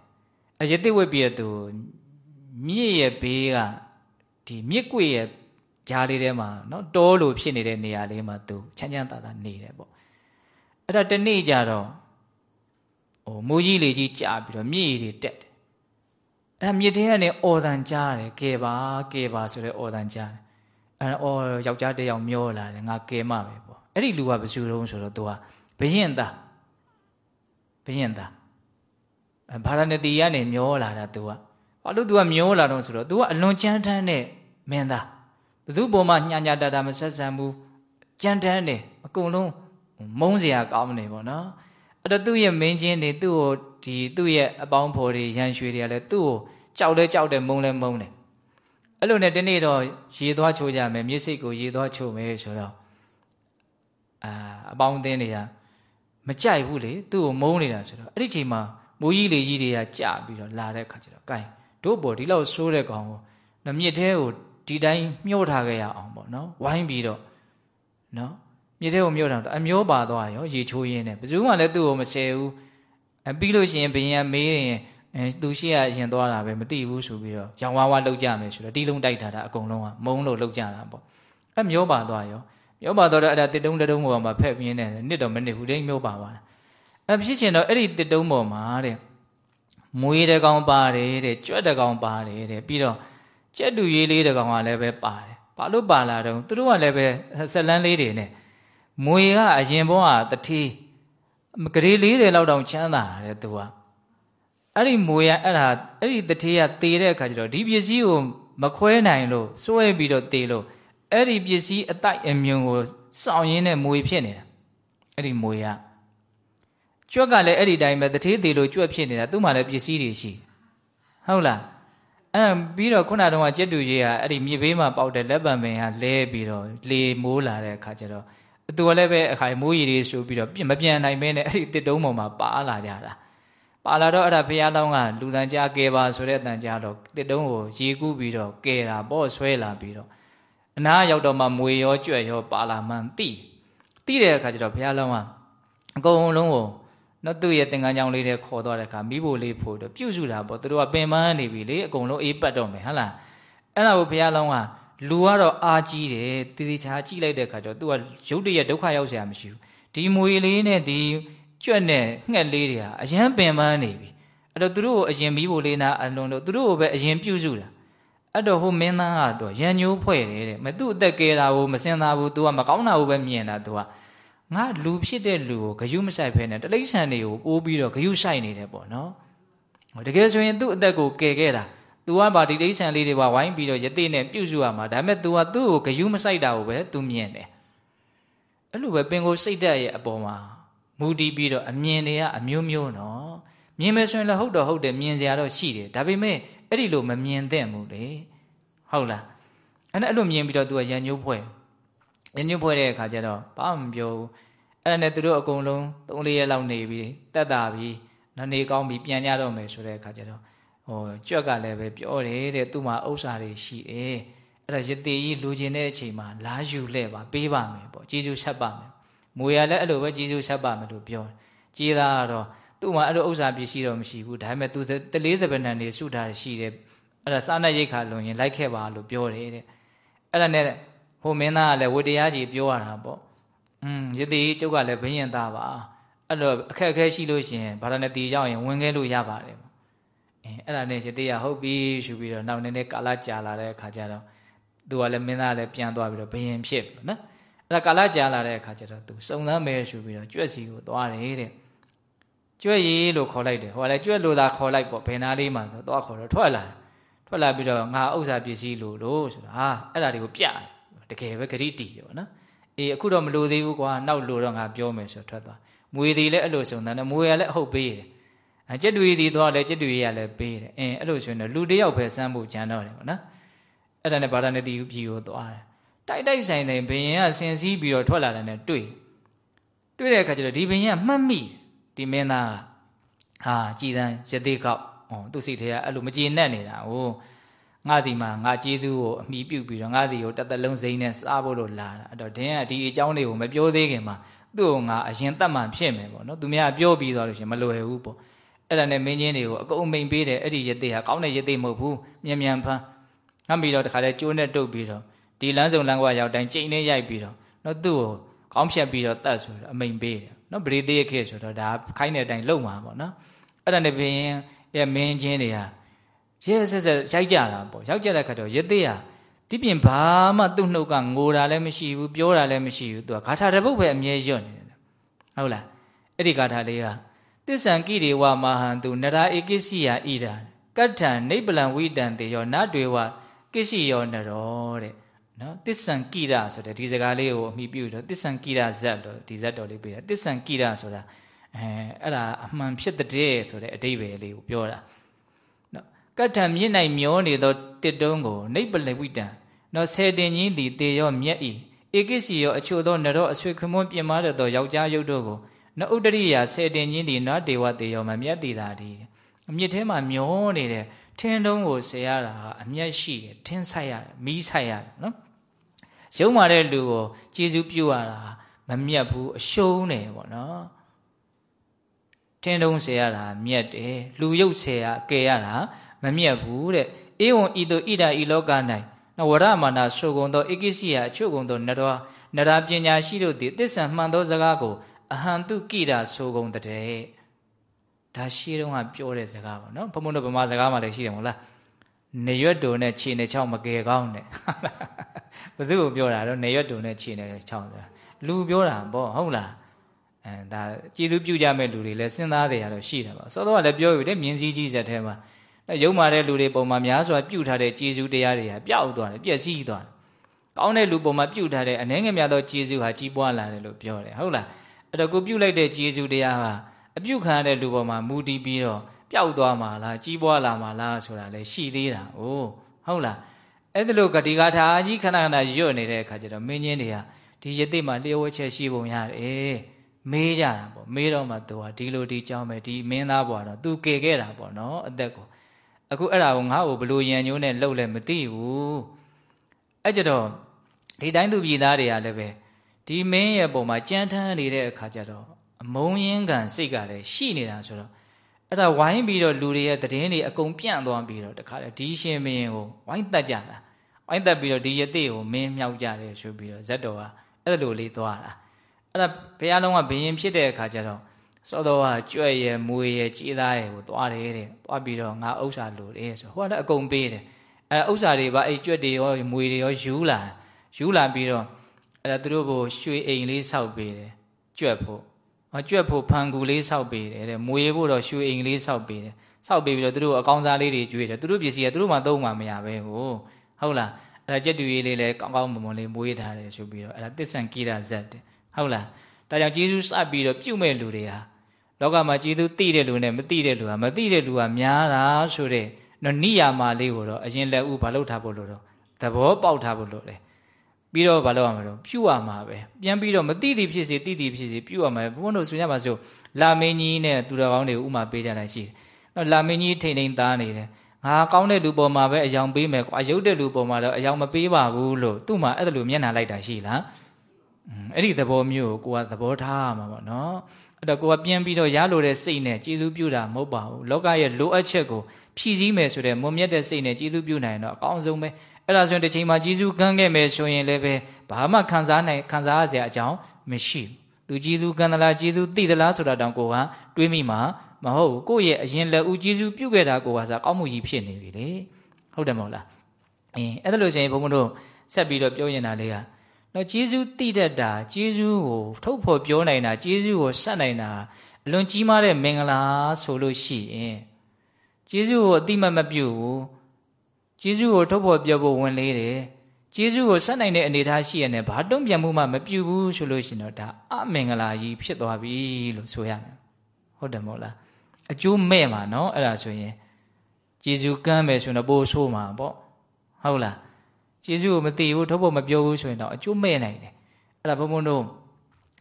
အဲယတိဝတ်ပြီးတော့သူမြစ်ရဲ့ဘေးကဒီမြစ်ကွေရဲ့ကြားလေးထဲမှာနော်တောလိုဖြစ်နေတဲ့နေရာလေးမှာသူချမ်းချမ်းသာသာနေတယ်ပေါ့ အဲ့ဒါတနေ့ကြတော့ဟိုမိုးကြီးလေကြီးကြာပြီးတော့မြစ်ရည်တွေတက်တယ်အဲ့ဒါမြစ်ထဲကနေအော်တန်ကြားတယ်ကဲပါကဲပါဆိုတဲ့အော်တန်ကြားတယ်အဲ့အော်ယောက်ျားတစ်ယောက်မျောလာတယ်ငါကဲမပဲပေါ့အဲ့ဒီလူကဘယ်သူတုံးဆိုတော့သူကဘရင်သားဘရင်သားဘာရဏတိကနေမျောလာတာသူကဘာလို့ तू ကမျောလာတော့ဆိုတော့ तू ကအလွန်ကြမ်းတမ်းတဲ့မင်းသားဘသူပေါ်မှာညံ့ညတာတာမဆက်ဆံဘူးကြမ်းတမ်းတယ်အကုန်လုံး မုန်းစရာကောင်းနေပေါ့နော်အဲ့တော့သူ့ရဲ့မင်းချင်းတွေသူ့ကိုဒီသူ့ရဲ့အပေါင်းဖော်တွေရန်ရွှေတွေကလည်းသူ့ကိုကြောက်လဲကြောက်တယ်မုန်းလဲမုန်းတယ်အဲ့လိုနဲ့ဒီနေ့တော့ရေသွားချိုးကြမယ်မျက်စိကိုရေသွားချိုးမယ်ဆိုတော့အာအပေါင်းအသင်းတွေကမကြိုက်ဘူးလေသူ့ကိုမုန်းနေတာဆိုတော့အဲ့ဒီချိန်မှာမိုးကြီးလေကြီးတွေကကြပြီးတော့လာတဲ့ခါကျတော့ gain တို့ပေါ်ဒီလောက်ဆိုးတဲ့ကောင်ကိုနမြစ်သေးကိုဒီတိုင်းမြှုပ်ထားခဲ့ရအောင်ပေါ့နော်ဝိုင်းပြီးတော့နော် မြေထဲကိုမြှုပ်ထားတော့အမျိုးပါသွားရောရေချိုးရင်းနဲ့ဘယ်သူမှလည်းသူ့ကိုမဆယ်ဘူးအပြီးလို့ရှိရင်ဘယံမေးရင်အဲသူရှိရရင်သွားတာပဲမသိဘူးဆိုပြီးတော့ရောင်ဝါးဝါလောက်ကြမယ်ဆိုတော့တီးလုံးတိုက်ထားတာအကုန်လုံးကမုံလို့လောက်ကြတာပေါ့အဲမျိုးပါသွားရောမျိုးပါတော့အဲ့ဒါတစ်တုံးတစ်တုံးပေါ်မှာဖက်ပြင်းနေတယ်နှစ်တော့မနစ်ဘူးတိတ်မျိုးပါသွားတာအဲဖြစ်ချင်တော့အဲ့ဒီတစ်တုံးပေါ်မှာတဲ့မွေးတကောင်ပါတယ်တဲ့ကြွက်တကောင်ပါတယ်တဲ့ပြီးတော့ကြက်တူရေးလေးတကောင်ကလည်းပဲပါတယ်ဘာလို့ပါလာတော့သူတို့ကလည်းပဲဆက်လန်းလေးတွေနဲ့ မွေကအရင်ဘုန်းကတတိဂရေ40လောက်တောင်ချမ်းသာတယ်သူကအဲ့ဒီမွေကအဲ့ဒါအဲ့ဒီတတိကတေတဲ့အခါကျတော့ဒီပစ္စည်းကိုမခွဲနိုင်လို့စွဲပြီးတော့တေလို့အဲ့ဒီပစ္စည်းအတိုက်အမြုံကိုစောင့်ရင်းနဲ့မွေဖြစ်နေတာအဲ့ဒီမွေကကြွက်ကလည်းအဲ့ဒီတိုင်းပဲတတိတေလို့ကြွက်ဖြစ်နေတာသူ့မှာလည်းပစ္စည်းတွေရှိဟုတ်လားအဲ့ပြီးတော့ခုနတုန်းကကျက်တူကြီးကအဲ့ဒီမြေဘေးမှာပေါက်တဲ့လက်ပံပင်ကလဲပြီးတော့လေမိုးလာတဲ့အခါကျတော့ သူကလည်းပဲအခါမိုးရီတွေဆိုပြီးတော့မပြန်နိုင်မင်းနဲ့အဲ့ဒီတစ်တုံးပေါ်မှာပါလာကြတာပါလာတော့အဲ့ဒါဘုရားလောင်းကလူတန်ကြားကဲပါဆိုတဲ့အတန်ကြားတော့တစ်တုံးကိုရေကူးပြီးတော့ကဲတာပေါ့ဆွဲလာပြီးတော့အနာရောက်တော့မှမွေရောကြွက်ရောပါလာမှန်တိတိတဲ့အခါကျတော့ဘုရားလောင်းကအကုန်လုံးကိုနော်သူ့ရဲ့သင်္ကန်းကြောင်လေးတွေခေါ်သွားတဲ့အခါမိဖို့လေးဖို့တော့ပြုစုတာပေါ့သူတို့ကပင်ပန်းနေပြီလေအကုန်လုံးအေးပတ်တော့မယ်ဟုတ်လားအဲ့ဒါကိုဘုရားလောင်းက လူကတော့အာကြီးတယ်တည်တည်ချာကြည့်လိုက်တဲ့အခါကျတော့သူကရုပ်တရက်ဒုက္ခရောက်เสียမရှိဘူးဒီမွေလေးနဲ့ဒီကြွက်နဲ့ငှက်လေးတွေဟာအရန်ပင်ပန်းနေပြီအဲ့တော့သူတို့ကိုအရင်မိဖို့လေးနာအလွန်တော့သူတို့ကိုပဲအရင်ပြုစုတာအဲ့တော့ဟိုမင်းသားကတော့ရန်ညိုးဖွဲ့တယ်တဲ့မသူ့အသက်ကဲတာကိုမစင်သားဘူး तू ကမကောင်းတာကိုပဲမြင်တာ तू ကငါလူဖြစ်တဲ့လူကိုဂယုမဆိုင်ဖဲနဲ့တလိษံတွေကိုပိုးပြီးတော့ဂယုဆိုင်နေတယ်ပေါ့နော်တကယ်ဆိုရင်သူ့အသက်ကိုကယ်ခဲ့တာ तू ကဗာဒီတိษံလေးတွေပါဝိုင်းပြီးတော့ယသိနဲ့ပြုစုရမှာဒါပေမဲ့ तू ကသူ့ကိုဂယုမဆိုင်တာကိုပဲ तू မြင်တယ် အဲ့လိုပဲပင်ကိုစိတ်ဓာတ်ရဲ့အပေါ်မှာမူတည်ပြီးတော့အမြင်တွေကအမျိုးမျိုးနော်မြင်မယ်ဆိုရင်လည်းဟုတ်တော့ဟုတ်တယ်မြင်စရာတော့ရှိတယ်ဒါပေမဲ့အဲ့ဒီလိုမမြင်သင့်ဘူးလေဟုတ်လားအဲ့ဒါအဲ့လိုမြင်ပြီးတော့ तू ကရန်ညှိုးဖွဲ့ရန်ညှိုးဖွဲ့တဲ့အခါကျတော့ဘာမှမပြောဘူးအဲ့ဒါနဲ့သူတို့အကုန်လုံး၃၄ရက်လောက်နေပြီးတက်တာပြီးနောက်နေကောင်းပြီးပြန်ကြတော့မယ်ဆိုတဲ့အခါကျတော့ ဟိုကြွက်ကလည်းပဲပြောတယ်တဲ့သူ့မှာဥစ္စာတွေရှိတယ်အဲ့ဒါရသေးကြီးလူကျင်တဲ့အချိန်မှာလာယူလဲပါပေးပါမယ်ပေါ့ကျေးဇူးဆက်ပါမယ်မွေရလည်းအဲ့လိုပဲကျေးဇူးဆက်ပါမယ်လို့ပြောတယ်ကျေးသားကတော့သူ့မှာအဲ့လိုဥစ္စာပစ္စည်းတော့မရှိဘူးဒါပေမဲ့သူတလေးစပနန်တွေစုထားရှိတယ်အဲ့ဒါစားနပ်ရိတ်ခါလွန်ရင်လိုက်ခဲ့ပါလို့ပြောတယ်တဲ့အဲ့ဒါနဲ့ဟိုမင်းသားကလည်းဝတ္တရားကြီးပြောရတာပေါ့อืมယတိကျုပ်ကလည်းဘင်းရင်သားပါအဲ့တော့အခက်အခဲရှိလို့ရှိရင်ဗာရဏတိရောက်ရင်ဝင်ခဲ့လို့ရပါတယ်ပေါ့ အဲအဲ့ဒါနဲ့ယတိကဟုတ်ပြီရှူပြီးတော့နောက်နေ့ကာလကြာလာတဲ့အခါကျတော့သူကလည်းမင်းသားလည်းပြန်သွားပြီးတော့ဘယင်ဖြစ်ပြီနော်အဲ့ဒါကာလကြာလာတဲ့အခါကျတော့သူစုံစမ်းမဲရှူပြီးတော့ကြွက်စီကိုသွားတယ်တဲ့ကြွက်ရည်လို့ခေါ်လိုက်တယ်ဟိုကလည်းကြွက်လို့သာခေါ်လိုက်ပေါ့ဘယ်နာလေးမှဆိုတော့ခေါ်တော့ထွက်လာထွက်လာပြီးတော့ငါဥစ္စာပစ္စည်းလို့လို့ဆိုတာဟာအဲ့ဒါတွေကိုပြတကယ်ပဲဂရိတီတယ်ပေါ့နော်အေးအခုတော့မလိုသေးဘူးကွာနောက်လိုတော့ငါပြောမယ်ဆိုထွက်သွားမွေသည်လည်းအဲ့လိုစုံတယ်မွေရလည်းအဟုတ်ပေးတယ် အကျက်တွေသည်တော့လည်းကျက်တွေရလည်းပေးတယ်အင်းအဲ့လိုဆိုရင်တော့လူတယောက်ပဲစမ်းဖို့ကြံတော့တယ်ပေါ့နော်အဲ့ဒါနဲ့ဗာဒနတိပြည်ကိုသွားတယ်တိုက်တိုက်ဆိုင်ဆိုင်ဘယင်ကဆင်စည်းပြီးတော့ထွက်လာတယ်နဲ့တွေ့တွေ့တဲ့အခါကျတော့ဒီဘယင်ကမှတ်မိဒီမင်းသားဟာကြည်တန်းရသေးကောက်ဟောသူစိတ်ထဲကအဲ့လိုမကျေနပ်နေတာဟိုငါဒီမှာငါကျေးဇူးကိုအမိပြုပြီးတော့ငါဒီကိုတသက်လုံးစိမ့်နဲ့စားဖို့လို့လာတာအဲ့တော့ဒင်းကဒီအကြောင်းလေးကိုမပြောသေးခင်မှာသူ့ကိုငါအရင်တတ်မှန်ဖြစ်မယ်ပေါ့နော်သူများပြောပြီးသွားလို့ရှင်မလွယ်ဘူးပေါ့ အဲ့ဒါနဲ့မင်းချင်းတွေကိုအကုန်မိန်ပေးတယ်အဲ့ဒီရသေးဟာကောင်းတဲ့ရသေးမဟုတ်ဘူးမြန်မြန်ဖမ်းငါပြီးတော့တခါလဲကျိုးနဲ့တုပ်ပြီးတော့ဒီလမ်းစုံလမ်းကွာရောက်တိုင်းကြိတ်နဲ့ရိုက်ပြီးတော့နော်သူ့ကိုကောင်းဖြတ်ပြီးတော့တတ်ဆိုတော့အမိန်ပေးတယ်နော်ပရိသေခေဆိုတော့ဒါခိုင်းတဲ့အတိုင်းလုံမှာပေါ့နော်အဲ့ဒါနဲ့ဘင်းရဲ့မင်းချင်းတွေဟာရဲဆက်ဆက်ရိုက်ကြတာပေါ့ရောက်ကြတဲ့ခါတော့ရသေးဟာဒီပြင်ဘာမှသူ့နှုတ်ကငိုတာလည်းမရှိဘူးပြောတာလည်းမရှိဘူးသူကဂါထာတစ်ပုဒ်ပဲအမြဲရွတ်နေတယ်ဟုတ်လားအဲ့ဒီဂါထာလေးက သစ္ဆံကိရိဝမဟန္တုနရာဧကိစီယဣဒာကတ္ထံနိဗ္ဗလံဝိတံတေယောနတွေဝကိစီယောနရောတဲ့နော်သစ္ဆံကိရဆိုတဲ့ဒီစကားလေးကိုအမိပြုတော့သစ္ဆံကိရဇတ်လို့ဒီဇတ်တော်လေးပြတာသစ္ဆံကိရဆိုတာအဲအဲ့ဒါအမှန်ဖြစ်တဲ့ဆိုတဲ့အတိပ္ပယ်လေးကိုပြောတာနော်ကတ္ထံမြင့်နိုင်မျောနေသောတစ်တုံးကိုနိဗ္ဗလဝိတံနော်ဆယ်တင်ကြီးသည်တေရောမြက်ဤဧကိစီရောအချို့သောနရောအဆွေခွမွန်းပြင်မာတဲ့သောယောက်ျားရုပ်တို့ကို နဥတ္တရိယာဆယ်တင်ကြီးသည်နဒေဝတေရောမမြတ်တည်တာဒီအမြင့်ထဲမှာမျောနေတဲ့ထင်းတုံးကိုဆယ်ရတာအမျက်ရှိတယ်ထင်းဆိုင်ရတယ်မီးဆိုင်ရတယ်နော်ရုံမာတဲ့လူကိုကျေစုပြုရတာမမြတ်ဘူးအရှုံးတယ်ပေါ့နော်ထင်းတုံးဆယ်ရတာမြတ်တယ်လူရုပ်ဆယ်ရကဲရတာမမြတ်ဘူးတဲ့ဧဝံဤသို့ဣဒာဤလောက၌နဝရမာနာဆိုကုန်သောဧကိစီယအချုပ်ကုန်သောနရနရာပညာရှိတို့သည်တစ္ဆန်မှန်သောစကားကို အဟံတုကိတာဆိုကုန်တဲ့ဒါရှေးတုန်းကပြောတဲ့စကားပေါ့နော်ဘုံဘုံတို့ဗမာစကားမှလည်းရှိတယ်မဟုတ်လားနေရွက်တုံနဲ့ခြေနဲ့ချောင်းမကယ်ကောင်းနဲ့ဘယ်သူကိုပြောတာတော့နေရွက်တုံနဲ့ခြေနဲ့ချောင်းဆိုတာလူပြောတာပေါ့ဟုတ်လားအဲဒါကျေသူပြုကြမဲ့လူတွေလည်းစဉ်းစားတယ်ရတော့ရှိတယ်ပေါ့စောတော့လည်းပြောယူတယ်မြင်းစည်းကြီးစက်ထဲမှာရုံမာတဲ့လူတွေပုံမှာများစွာပြုထားတဲ့ကျေစုတရားတွေဟာပျောက်သွားတယ်ပျက်စီးသွားတယ်ကောင်းတဲ့လူပုံမှာပြုထားတဲ့အနှဲငယ်များသောကျေစုဟာကြီးပွားလာတယ်လို့ပြောတယ်ဟုတ်လား အဲ့တော့ကိုပြုလိုက်တဲ့ကျေစုတရားဟာအပြုခံရတဲ့လူပေါ်မှာမူတည်ပြီးတော့ပျောက်သွားမှာလားကြီးပွားလာမှာလားဆိုတာလည်းရှိသေးတာ။အိုးဟုတ်လား။အဲ့ဒါလို့ကတိကာထာကြီးခဏခဏရွတ်နေတဲ့အခါကျတော့မင်းချင်းတွေကဒီယတိမှာလျှို့ဝှက်ချက်ရှိပုံရတယ်။မေးကြတာပေါ့။မေးတော့မှသူကဒီလိုဒီကြောင်းပဲဒီမင်းသားဘွားတော့သူကယ်ခဲ့တာပေါ့နော်အသက်ကို။အခုအဲ့ဒါကိုငါ့ကိုဘလို့ရန်ညိုးနဲ့လှုပ်လဲမသိဘူး။အဲ့ကြတော့ဒီတိုင်းသူပြည်သားတွေကလည်းပဲ ဒီမင်းရဲ့ပုံမှာကြမ်းတမ်းနေတဲ့အခါကျတော့အမုန်းရင်းကန်စိတ်ကလည်းရှိနေတာဆိုတော့အဲ့ဒါဝိုင်းပြီးတော့လူတွေရဲ့တည်င်းတွေအကုန်ပြန့်သွားပြီးတော့တခါလေဒီရှင်မင်းကိုဝိုင်းတက်ကြတာဝိုင်းတက်ပြီးတော့ဒီယတိကိုမင်းမြောက်ကြတယ်ဆိုပြီးတော့ဇက်တော်ကအဲ့လိုလေးသွားတာအဲ့ဒါဘုရားလုံးကဘယင်ဖြစ်တဲ့အခါကျတော့စောတော်ကကြွက်ရယ်မွေရယ်ကြီးသားရယ်ကိုသွားတယ်တဲ့သွားပြီးတော့ငါဥစ္စာလိုတယ်ဆိုဟိုကလည်းအကုန်ပေးတယ်အဲဥစ္စာတွေပါအဲ့ကြွက်တွေရောမွေတွေရောယူလာယူလာပြီးတော့ အဲ့ဒါသူတို့ကိုရွှေအိမ်လေးဆောက်ပေးတယ်ကြွက်ဖို့ကြွက်ဖို့ဖန်ကူလေးဆောက်ပေးတယ်တဲ့မွေဖို့တော့ရွှေအိမ်လေးဆောက်ပေးတယ်ဆောက်ပေးပြီးတော့သူတို့အကောင်းစားလေးတွေကျွေးတယ်သူတို့ပစ္စည်းကသူတို့မှသုံးမှမရပဲဟိုဟုတ်လားအဲ့ဒါကြက်တူရေးလေးလည်းကောင်းကောင်းမွန်မွန်လေးမွေးထားတယ်ဆိုပြီးတော့အဲ့ဒါတစ္ဆန်ကိရဇတ်တဲ့ဟုတ်လားဒါကြောင့်ကျေးဇူးစပြီးတော့ပြုမဲ့လူတွေဟာလောကမှာကျေးဇူးသိတဲ့လူနဲ့မသိတဲ့လူဟာမသိတဲ့လူကများတာဆိုတဲ့နော်နိယာမလေးကိုတော့အရင်လက်ဦးဘာလို့ထားဖို့လို့တော့သဘောပေါက်ထားဖို့လို့လေ ပြီးတော့ဘာလို့ရမှာတော့ပြုရမှာပဲပြန်ပြီးတော့မသိသည်ဖြစ်စေသိသည်ဖြစ်စေပြုရမှာပဲဘုန်းတို့ဆိုကြပါစို့လာမင်းကြီးနဲ့သူတော်ကောင်းတွေဥမာပေးကြတာရှိတယ်နော်လာမင်းကြီးထိန်ထိန်သားနေတယ်ငါကောင်းတဲ့လူပေါ်မှာပဲအယောင်ပေးမယ်ကွာရုပ်တဲ့လူပေါ်မှာတော့အယောင်မပေးပါဘူးလို့သူ့မှာအဲ့ဒါလိုမျက်နှာလိုက်တာရှိလားအဲ့ဒီသဘောမျိုးကိုကိုကသဘောထားရမှာပေါ့နော်အဲ့တော့ကိုကပြန်ပြီးတော့ရလိုတဲ့စိတ်နဲ့ကျေးဇူးပြုတာမဟုတ်ပါဘူးလောကရဲ့လိုအပ်ချက်ကိုဖြည့်ဆည်းမယ်ဆိုတဲ့မွန်မြတ်တဲ့စိတ်နဲ့ကျေးဇူးပြုနိုင်တော့အကောင်းဆုံးပဲ အဲ့ဒါဆိုရင်တစ်ချိန်မှာကျေးဇူးကမ်းခဲ့မယ်ဆိုရင်လည်းပဲဘာမှခံစားနိုင်ခံစားရစရာအကြောင်းမရှိဘူးသူကျေးဇူးကမ်းသလားကျေးဇူးသိသလားဆိုတာတောင်ကိုကတွေးမိမှာမဟုတ်ဘူးကိုယ့်ရဲ့အရင်လက်ဦးကျေးဇူးပြုခဲ့တာကိုကစားကောင်းမှုကြီးဖြစ်နေပြီလေဟုတ်တယ်မဟုတ်လားအင်းအဲ့ဒါလို့ဆိုရင်ဘုန်းဘုန်းတို့ဆက်ပြီးတော့ပြောရင်တာလေးကနော်ကျေးဇူးသိတတ်တာကျေးဇူးကိုထုတ်ဖော်ပြောနိုင်တာကျေးဇူးကိုဆက်နိုင်တာအလွန်ကြီးမားတဲ့မင်္ဂလာဆိုလို့ရှိရင်ကျေးဇူးကိုအတိမတ်မပြုဘူး ကျေးဇူးကိုထုတ်ဖော်ပြောဖို့ဝင်လေးတယ်ကျေးဇူးကိုဆက်နိုင်တဲ့အနေအထားရှိရတဲ့ဘာတုံ့ပြန်မှုမှမပြုဘူးဆိုလို့ရှိရင်တော့ဒါအမင်္ဂလာကြီးဖြစ်သွားပြီလို့ဆိုရမယ်ဟုတ်တယ်မဟုတ်လားအကျိုးမဲ့မှာနော်အဲ့ဒါဆိုရင်ကျေးဇူးကမ်းမယ်ဆိုရင်တော့ပို့ဆိုးမှာပေါ့ဟုတ်လားကျေးဇူးကိုမသိဘူးထုတ်ဖို့မပြောဘူးဆိုရင်တော့အကျိုးမဲ့နိုင်တယ်အဲ့ဒါဘုံဘုံတို့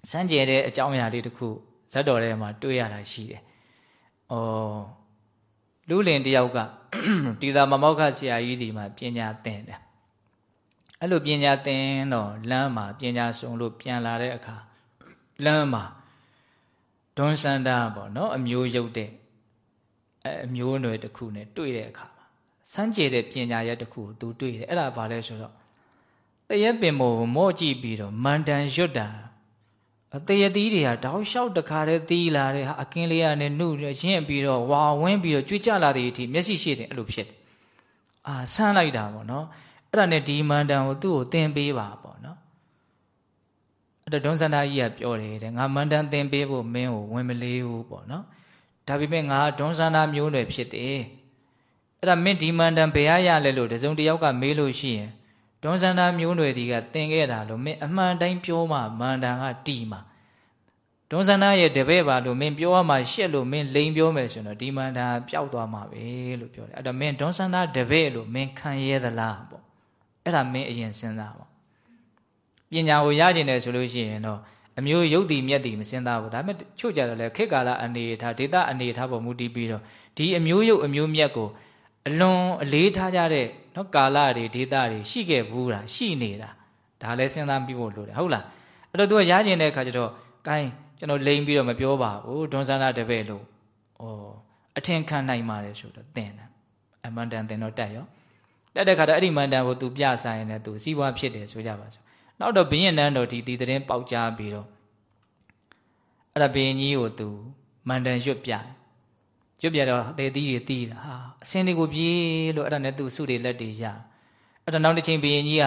စမ်းကြဲတဲ့အကြောင်းအရာလေးတစ်ခုဇတ်တော်ထဲမှာတွေ့ရတာရှိတယ်။အော် လူလင်တယောက်ကတီသာမမောက္ခဆရာကြီးဒီမှာပညာသင်တယ်။အဲ့လိုပညာသင်တော့လမ်းမှာပညာဆုံးလို့ပြန်လာတဲ့အခါလမ်းမှာဒွန်စန္ဒာပေါ့နော်အမျိုးရုပ်တဲ့အမျိုးအနွယ်တစ်ခုနဲ့တွေ့တဲ့အခါမှာစမ်းကြဲတဲ့ပညာရက်တစ်ခုကိုသူတွေ့တယ်အဲ့ဒါဘာလဲဆိုတော့တရက်ပင်မောမော့ကြည့်ပြီးတော့မန္တန်ရွတ်တာ အသေးအသီးတွေကတောက်လျှောက်တခါတည်းသီးလာတဲ့ဟာအကင်းလေးရနဲ့နှုတ်ရင်းပြီးတော့ဝါဝင်းပြီးတော့ကြွေးကြလာတဲ့အထိမျက်စိရှိတယ်အဲ့လိုဖြစ်တယ်အာဆန်းလိုက်တာပေါ့နော်အဲ့ဒါနဲ့ဒီမန္တန်ကိုသူ့ကိုသင်ပေးပါပေါ့နော်အဲ့တော့ဒွန်စန္ဒာကြီးကပြောတယ်တဲ့ငါမန္တန်သင်ပေးဖို့မင်းကိုဝင်မလေးဘူးပေါ့နော်ဒါပေမဲ့ငါဒွန်စန္ဒာမျိုးနွယ်ဖြစ်တယ်အဲ့ဒါမင်းဒီမန္တန်ဘယ်ရရလဲလို့တစုံတယောက်ကမေးလို့ရှိရင် ဒွန်စန္ဒာမျိုးနွယ်ဒီကသင်ခဲ့တာလို့မင်းအမှန်တိုင်းပြောမှမန္တန်ကတီမှာဒွန်စန္ဒာရဲ့တပည့်ပါလို့မင်းပြောရမှရှက်လို့မင်းလိန်ပြောမယ်ဆိုရင်တော့ဒီမန္တန်ပျောက်သွားမှာပဲလို့ပြောတယ်အဲ့တော့မင်းဒွန်စန္ဒာတပည့်လို့မင်းခံရဲသလားပေါ့အဲ့ဒါမင်းအရင်စဉ်းစားပါပညာကိုရကျင်တယ်ဆိုလို့ရှိရင်တော့အမျိုးရုပ်တည်မြတ်တည်မစဉ်းစားဘူးဒါပေမဲ့ချို့ကြတော့လေခေတ်ကာလအနေထားဒေတာအနေထားပေါ်မူတည်ပြီးတော့ဒီအမျိုးရုပ်အမျိုးမြတ်ကိုအလွန်အလေးထားကြတဲ့ နော်ကာလတွေဒေတာတွေရှိခဲ့ဘူးတာရှိနေတာဒါလည်းစဉ်းစားပြီးဖို့လိုတယ်ဟုတ်လားအဲ့တော့သူကရကျင်တဲ့အခါကျတော့ကိုင်းကျွန်တော်လိမ့်ပြီးတော့မပြောပါဘူးဒွန်ဆန္ဒတပည့်လို့ဩအထင်ခံနိုင်ပါတယ်ဆိုတော့သင်တယ်အမန္တန်သင်တော့တက်ရောတက်တဲ့ခါတော့အဲ့ဒီမန္တန်ကိုသူပြဆိုင်နေတယ်သူစီးပွားဖြစ်တယ်ဆိုကြပါစို့နောက်တော့ဘင်းရင်နန်းတော်ဒီဒီတဲ့ပေါက်ကြားပြီးတော့အဲ့ဒါဘင်းကြီးကိုသူမန္တန်ရွတ်ပြတယ် ရွတ်ပြတော့အသေးသီးတွေတီးတာဟာအစင်းတွေကိုပြေးလို့အဲ့ဒါနဲ့သူစုတွေလက်တွေရအဲ့တော့နောက်တစ်ချိန်ဘင်းကြီးက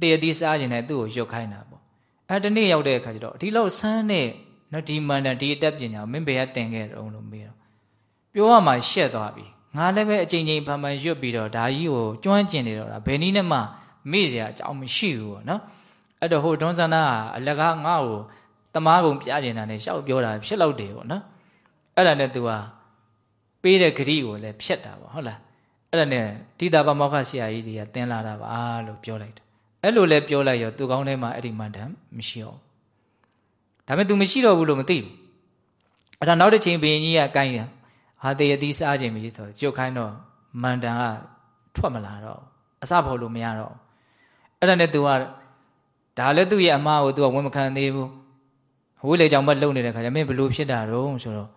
တေသီးစားခြင်းနဲ့သူ့ကိုရွတ်ခိုင်းတာပေါ့အဲ့တနေ့ရောက်တဲ့အခါကျတော့ဒီလောက်ဆန်းတဲ့နော်ဒီမန္တန်ဒီအတက်ပညာမင်းဘယ်ကတင်ခဲ့တော့လို့မေးတော့ပြောရမှရှက်သွားပြီငါလည်းပဲအချိန်ချင်းဖန်ဖန်ရွတ်ပြီးတော့ဒါကြီးကိုကျွမ်းကျင်နေတော့တာဘယ်နည်းနဲ့မှမေ့စရာအကြောင်းမရှိဘူးပေါ့နော်အဲ့တော့ဟိုဒွန်းစန္ဒကအလကားငါ့ကို တမားကုံပြကျင်တာနဲ့ရှောက်ပြောတာဖြစ်တော့တယ်ပေါ့နော်အဲ့ဒါနဲ့ तू ဟာပေးတဲ့ဂရိကိုလည်းဖြတ်တာပေါ့ဟုတ်လားအဲ့ဒါနဲ့တိတာပမောက္ခဆရာကြီးတွေကတင်းလာတာပါလို့ပြောလိုက်တယ်အဲ့လိုလဲပြောလိုက်ရောသူကောင်းထဲမှာအဲ့ဒီမန္တန်မရှိတော့ဒါပေမဲ့ तू မရှိတော့ဘူးလို့မသိဘူးအဲ့ဒါနောက်တစ်ချိန်ဘင်းကြီးကကိုင်းတယ်ဟာတေယတိစားခြင်းပြီဆိုကြုတ်ခိုင်းတော့မန္တန်ကထွက်မလာတော့အစဖို့လို့မရတော့အဲ့ဒါနဲ့ तू ကဒါလည်းသူ့ရဲ့အမှားကို तू ကဝန်မခံသေးဘူး ဝိလေကြောင့်မလုံနေတဲ့ခါကျမင်းဘလို့ဖြစ်တာတော့ဆိုတော့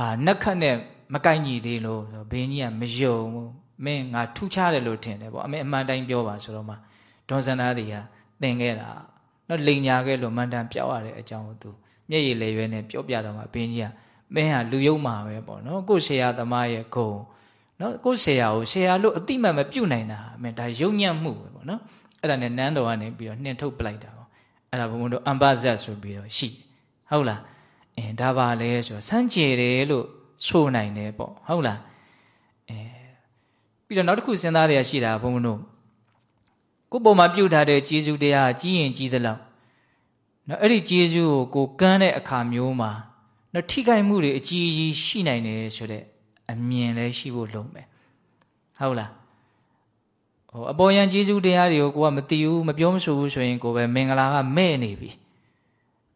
အာနက်ခတ်နဲ့မကိုက်ညီသေးလို့ဆိုတော့ဘင်းကြီးကမယုံဘူးမင်းငါထူးခြားတယ်လို့ထင်တယ်ပေါ့အမေအမှန်တိုင်းပြောပါဆိုတော့မှဒေါ်စန္ဒာတီကသင်ခဲ့တာနော်လိန်ညာခဲ့လို့မန္တန်ပြောက်ရတဲ့အကြောင်းကိုသူမျက်ရည်လေရွယ်နဲ့ပြောပြတော့မှဘင်းကြီးကမင်းဟာလူယုံမှာပဲပေါ့နော်ကိုဆရာသမားရဲ့ဂုံနော်ကိုဆရာကိုဆရာလို့အတိမတ်မပြုတ်နိုင်တာမင်းဒါယုံညံ့မှုပဲပေါ့နော်အဲ့ဒါနဲ့နန်းတော်ကနေပြီးတော့နှင်ထုတ်ပလိုက်တာပေါ့အဲ့ဒါဘုံဘုံတို့အမ်ပါဇက်ဆိုပြီးတော့ရှိ ဟုတ်လားအင်းဒါပါလေဆိုတော့စမ်းကြယ်တယ်လို့ဆိုနိုင်တယ်ပေါ့ဟုတ်လားအဲပြီးတော့နောက်တစ်ခုစဉ်းစားရရှိတာဘုံဘုံတို့ကိုယ့်ပုံမှာပြုတ်ထားတဲ့ကျေးဇူးတရားကြီးရင်ကြီးသလောက်နော်အဲ့ဒီကျေးဇူးကိုကိုကမ်းတဲ့အခါမျိုးမှာနော်ထိခိုက်မှုတွေအကြီးကြီးရှိနိုင်တယ်ဆိုတဲ့အမြင်လည်းရှိဖို့လုံးမယ်ဟုတ်လားဟိုအပေါ်ယံကျေးဇူးတရားတွေကိုကိုကမသိဘူးမပြောမဆိုဘူးဆိုရင်ကိုပဲမင်္ဂလာကမဲ့နေပြီ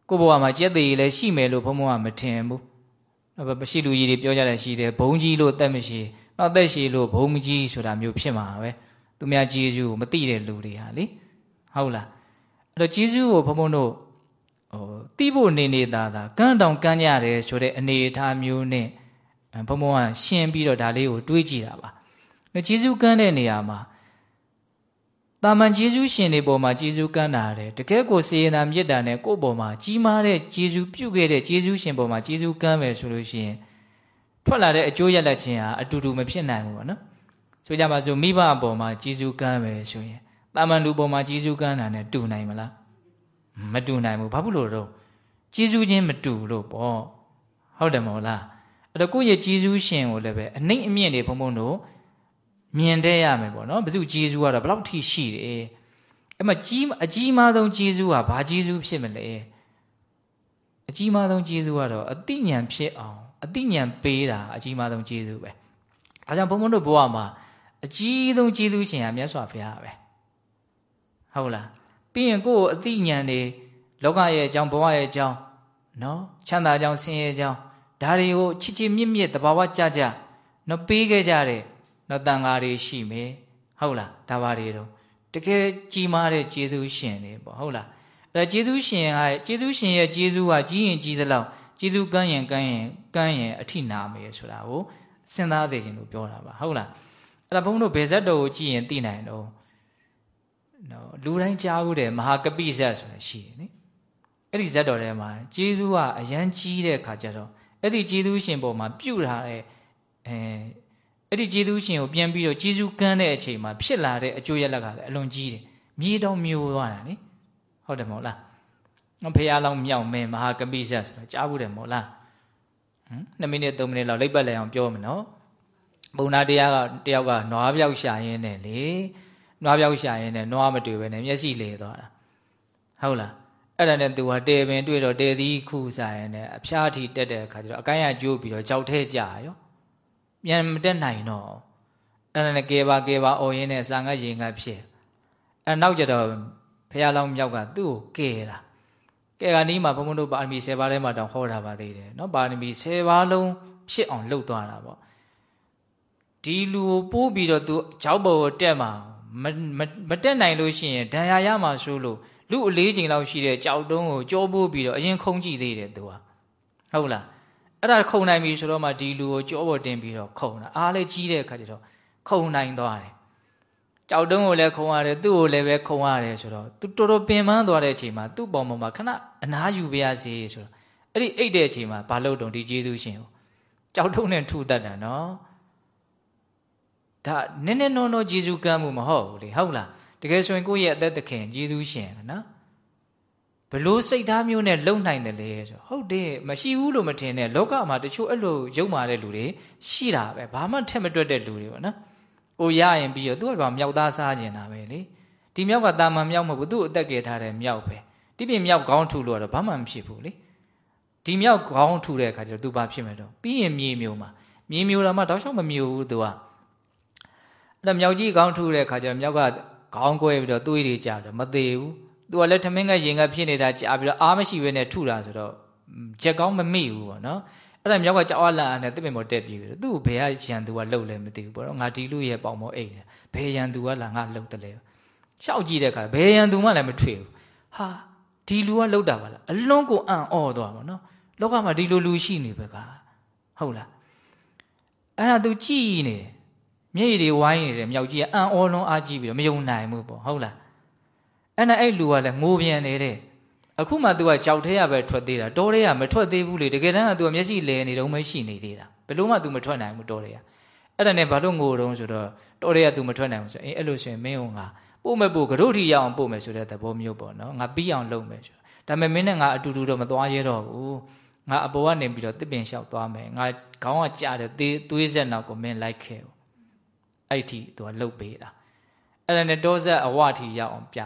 ကိုဘဝမှာကြက်သေးလည်းရှိမယ်လို့ဘုံဘုံကမထင်ဘူးမရှိလူကြီးတွေပြောကြတယ်ရှိတယ်ဘုံကြီးလို့တက်မရှိနောက်သက်ရှိလို့ဘုံကြီးဆိုတာမျိုးဖြစ်မှာပဲသူများကျေးဇူးကိုမသိတဲ့လူတွေဟာလေဟုတ်လားအဲ့တော့ကျေးဇူးကိုဘုံဘုံတို့ဟိုတိဖို့နေနေတာသာကန်းတောင်ကန်းကြတယ်ဆိုတဲ့အနေအထားမျိုးနဲ့ဘုံဘုံကရှင်းပြီးတော့ဒါလေးကိုတွေးကြည့်တာပါ။ကျေးဇူးကန်းတဲ့နေရာမှာ တာမန်ကျေးဇူးရှင်တွေပေါ်မှာကျေးဇူးကမ်းတာတယ်တကယ်ကိုစေရနာမြတ်တာနဲ့ကိုယ့်ပေါ်မှာကြီးမားတဲ့ကျေးဇူးပြုခဲ့တဲ့ကျေးဇူးရှင်ပေါ်မှာကျေးဇူးကမ်းမယ်ဆိုလို့ရှိရင်ထွက်လာတဲ့အကျိုးရလဒ်ချင်းဟာအတူတူမဖြစ်နိုင်ဘူးပေါ့နော်ဆိုကြပါစို့မိဘအပေါ်မှာကျေးဇူးကမ်းမယ်ဆိုရင်တာမန်လူပေါ်မှာကျေးဇူးကမ်းတာနဲ့တူနိုင်မလားမတူနိုင်ဘူးဘာဖြစ်လို့တော့ကျေးဇူးချင်းမတူလို့ပေါ့ဟုတ်တယ်မဟုတ်လားအဲ့တော့ကိုယ့်ရဲ့ကျေးဇူးရှင်ကိုလည်းပဲအနှိမ့်အမြင့်တွေဘုံဘုံတို့ မြင်တဲ့ရမယ်ပေါ့နော်ဘု து ဂျေဇူးကတော့ဘယ်လောက်ထိရှိတယ်အဲ့မှာကြီးအကြီးမားဆုံးဂျေဇူးကဘာဂျေဇူးဖြစ်မလဲအကြီးမားဆုံးဂျေဇူးကတော့အတိညာဖြစ်အောင်အတိညာပေးတာအကြီးမားဆုံးဂျေဇူးပဲအဲကြောင့်ဘုံဘုံတို့ဘဝမှာအကြီးဆုံးဂျေဇူးရှင်ကမြတ်စွာဘုရားပဲဟုတ်လားပြီးရင်ကိုယ့်ကိုအတိညာနေလောကရဲ့အကြောင်းဘဝရဲ့အကြောင်းနော်ချမ်းသာကြောင်းဆင်းရဲကြောင်းဒါတွေကိုချစ်ချစ်မြင့်မြင့်တဘာဝကြကြနော်ပေးခဲ့ကြတဲ့ နော်တန်ဃာတွေရှိမယ်ဟုတ်လားဒါပါတွေတော့တကယ်ကြီးမားတဲ့ကျေးဇူးရှင်တွေပေါ့ဟုတ်လားအဲကျေးဇူးရှင်ကကျေးဇူးရှင်ရဲ့ကျေးဇူးကကြီးရင်ကြီးသလောက်ကျေးဇူးကမ်းရင်ကမ်းရင်ကမ်းရင်အထိနာမယ်ဆိုတာကိုစဉ်းစားသိခြင်းလို့ပြောတာပါဟုတ်လားအဲ့ဒါဘုန်းတို့ဘယ်ဇက်တော်ကိုကြည့်ရင်သိနိုင်တော့နော်လူတိုင်းကြားဘူးတယ်မဟာကပိဇက်ဆိုတာရှိတယ်နိအဲ့ဒီဇက်တော်ထဲမှာကျေးဇူးကအရန်ကြီးတဲ့ခါကျတော့အဲ့ဒီကျေးဇူးရှင်ပေါ်မှာပြုထားတဲ့အဲ အဲ့ဒီကျေးဇူးရှင်ကိုပြန်ပြီးတော့ကျေးဇူးကမ်းတဲ့အချိန်မှာဖြစ်လာတဲ့အကျိုးရလက်ကလည်းအလွန်ကြီးတယ်မြေတောင်မျိုးသွားတာလေဟုတ်တယ်မဟုတ်လားဖះလောင်းမြောက်မဲမဟာကပိစဆိုတာကြားဘူးတယ်မဟုတ်လားဟမ်2မိနစ်3မိနစ်လောက်လိပ်ပတ်လဲအောင်ပြောမယ်နော်ပုံနာတရားကတယောက်ကနွားပြောက်ရှာရင်းနဲ့လေနွားပြောက်ရှာရင်းနဲ့နွားမတွေ့ပဲနဲ့မျက်စိလေသွားတာဟုတ်လားအဲ့ဒါနဲ့သူကတဲပင်တွေ့တော့တဲသီးခုစားရင်းနဲ့အဖျားထီတက်တဲ့အခါကျတော့အကိုင်းရကျိုးပြီးတော့ကြောက်ထဲကြရော ပြန်မတက်နိုင်တော့အဲ့ဒါနဲ့ကေပါကေပါအော်ရင်းနဲ့စာငတ်ရင်ငတ်ဖြစ်အဲ့နောက်ကြတော့ဖះလောင်းမြောက်ကသူ့ကိုကဲတာကဲကနီးမှာဘုံဘုံတို့ပါရမီ10ပါးထဲမှာတောင်ဟောတာပါသေးတယ်နော်ပါရမီ10ပါးလုံးဖြစ်အောင်လှုပ်သွားတာပေါ့ဒီလူကိုပိုးပြီးတော့သူကြောက်ပေါ်တက်မှာမမတက်နိုင်လို့ရှိရင်ဒဏ်ရာရမှာဆိုလို့လူအလေးချိန်လောက်ရှိတဲ့ကြောက်တုံးကိုကြောပိုးပြီးတော့အရင်ခုံကြည့်သေးတယ်သူကဟုတ်လား အဲ့ဒါခုံနိုင်ပြီဆိုတော့မှဒီလူကိုကြောပေါ်တင်ပြီးတော့ခုံတာအားလည်းကြီးတဲ့အခါကျတော့ခုံနိုင်သွားတယ်ကြောက်တုံးကိုလည်းခုံရတယ်သူ့ကိုလည်းပဲခုံရတယ်ဆိုတော့သူတော်တော်ပင်ပန်းသွားတဲ့အချိန်မှာသူ့ပေါ်မှာခဏအနားယူပါရစေဆိုတော့အဲ့ဒီအိတ်တဲ့အချိန်မှာဘာလို့တုံဒီကျေးဇူးရှင်ကိုကြောက်တုံးနဲ့ထူတတ်တာနော်ဒါနည်းနည်းနော်နော်ကျေးဇူးကမ်းမှုမဟုတ်ဘူးလေဟုတ်လားတကယ်ဆိုရင်ကိုယ့်ရဲ့အသက်သခင်ကျေးဇူးရှင်နော် ဘလို့စိတ်သားမျိုးနဲ့လုံနိုင်တယ်လေဆိုဟုတ်တယ်မရှိဘူးလို့မထင်နဲ့လောကမှာတချို့အဲ့လိုယုံမာတဲ့လူတွေရှိတာပဲဘာမှထက်မတွက်တဲ့လူတွေပေါ့နော်။အိုရရင်ပြီးတော့သူကမြောက်သားစားကျင်တာပဲလေ။ဒီမြောက်ကတာမန်မြောက်မဟုတ်ဘူးသူ့အသက်ကယ်ထားတဲ့မြောက်ပဲ။ဒီပြင်မြောက်ခေါင်းထူလို့တော့ဘာမှမဖြစ်ဘူးလေ။ဒီမြောက်ခေါင်းထူတဲ့အခါကျတော့သူဘာဖြစ်မယ်တော့ပြီးရင်မြေမျိုးမှာမြေမျိုးတော့မှတောက်လျှောက်မမျိုးဘူးသူက။အဲ့တော့မြောက်ကြီးခေါင်းထူတဲ့အခါကျတော့မြောက်ကခေါင်းကွဲပြီးတော့သွေးတွေကြတော့မသေးဘူး။ သူကလည်းထမင်းကရင်ကဖြစ်နေတာကြာပြီးတော့အားမရှိဘဲနဲ့ထုတာဆိုတော့ချက်ကောင်းမမိဘူးပေါ့နော်အဲ့ဒါမြောက်ကကြောက်အလာနဲ့တစ်ပင်ပေါ်တက်ပြီးသူ့ကိုဘယ်ကရန်သူကလှုပ်လဲမသိဘူးပေါ့နော်ငါဒီလူရဲ့ပေါင်မောအိတ်တယ်ဘယ်ရန်သူကလာငါလှုပ်တယ်လဲရှောက်ကြည့်တဲ့အခါဘယ်ရန်သူမှလည်းမထွေဘူးဟာဒီလူကလှုပ်တာပါလားအလွန်ကိုအံ့ဩသွားပါနော်လောကမှာဒီလိုလူရှိနေပဲကဟုတ်လားအဲ့ဒါသူကြည်နေမျက်ရည်တွေဝိုင်းနေတယ်မြောက်ကြီးကအံ့ဩလွန်အားကြီးပြီးတော့မယုံနိုင်ဘူးပေါ့ဟုတ်လား အဲ့နဲ့အဲ့လူကလည်းငိုပြန်နေတဲ့အခုမှ तू ကကြောက်ထဲရပဲထွက်သေးတာတောထဲရမထွက်သေးဘူးလေတကယ်တမ်းက तू ကမျက်စိလဲနေတော့မရှိနေသေးတာဘယ်လို့မှ तू မထွက်နိုင်ဘူးတောထဲရအဲ့ဒါနဲ့ဘာလို့ငိုတုံးဆိုတော့တောထဲရ तू မထွက်နိုင်ဘူးဆိုရင်အဲ့လိုဆိုရင်မင်းကငါပို့မဲ့ပို့ကရုထီရအောင်ပို့မယ်ဆိုတဲ့သဘောမျိုးပေါ့နော်ငါပြီးအောင်လုပ်မယ်ဆိုဒါပေမဲ့မင်းနဲ့ငါအတူတူတော့မသွားရဲတော့ဘူးငါအပေါ်ကနေပြီးတော့တစ်ပင်လျှောက်သွားမယ်ငါခေါင်းကကြားတယ်သွေးဆက်နောက်ကိုမင်းလိုက်ခဲ့အဲ့ဒီ तू ကလှုပ်ပေးတာ အဲ့ဒါနဲ့တောဆက်အဝထီရောက်အောင်ပြ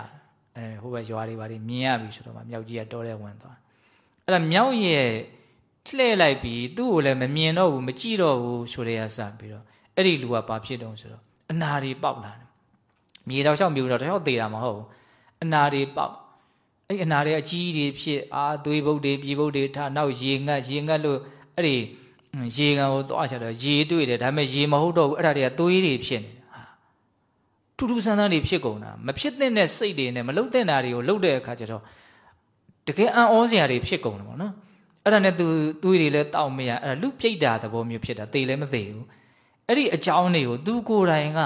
အဲဟိုဘက်ရွာတွေဘာတွေမြင်ရပြီဆိုတော့မှမြောက်ကြီးကတောထဲဝင်သွားအဲ့ဒါမြောက်ရဲ့လှည့်လိုက်ပြီးသူ့ကိုလည်းမမြင်တော့ဘူးမကြည့်တော့ဘူးဆိုတဲ့အစပြီးတော့အဲ့ဒီလူကဘာဖြစ်တုံးဆိုတော့အနာတွေပေါက်လာတယ်မြေတော်လျှောက်မြေတော်လျှောက်သေးတာမဟုတ်ဘူးအနာတွေပေါက်အဲ့အနာတွေအကြီးတွေဖြစ်အာသွေးပုတ်တွေပြည်ပုတ်တွေထနောက်ရေငတ်ရေငတ်လို့အဲ့ဒီရေကန်ကိုသွားချတော့ရေတွေ့တယ်ဒါပေမဲ့ရေမဟုတ်တော့ဘူးအဲ့ဒါတွေကသွေးတွေဖြစ်နေဟာ ထူးထူးဆန်းဆန်းတွေဖြစ်ကုန်တာမဖြစ်တဲ့စိတ်တွေနဲ့မလုတဲ့နာတွေကိုလုတဲ့အခါကျတော့တကယ်အံ့ဩစရာတွေဖြစ်ကုန်တယ်ပေါ့နော်အဲ့ဒါနဲ့သူသွေးတွေလည်းတောက်မရအဲ့ဒါလူပြိတ်တာသဘောမျိုးဖြစ်တာသေလည်းမသေဘူးအဲ့ဒီအကြောင်းတွေကိုသူကိုယ်တိုင်က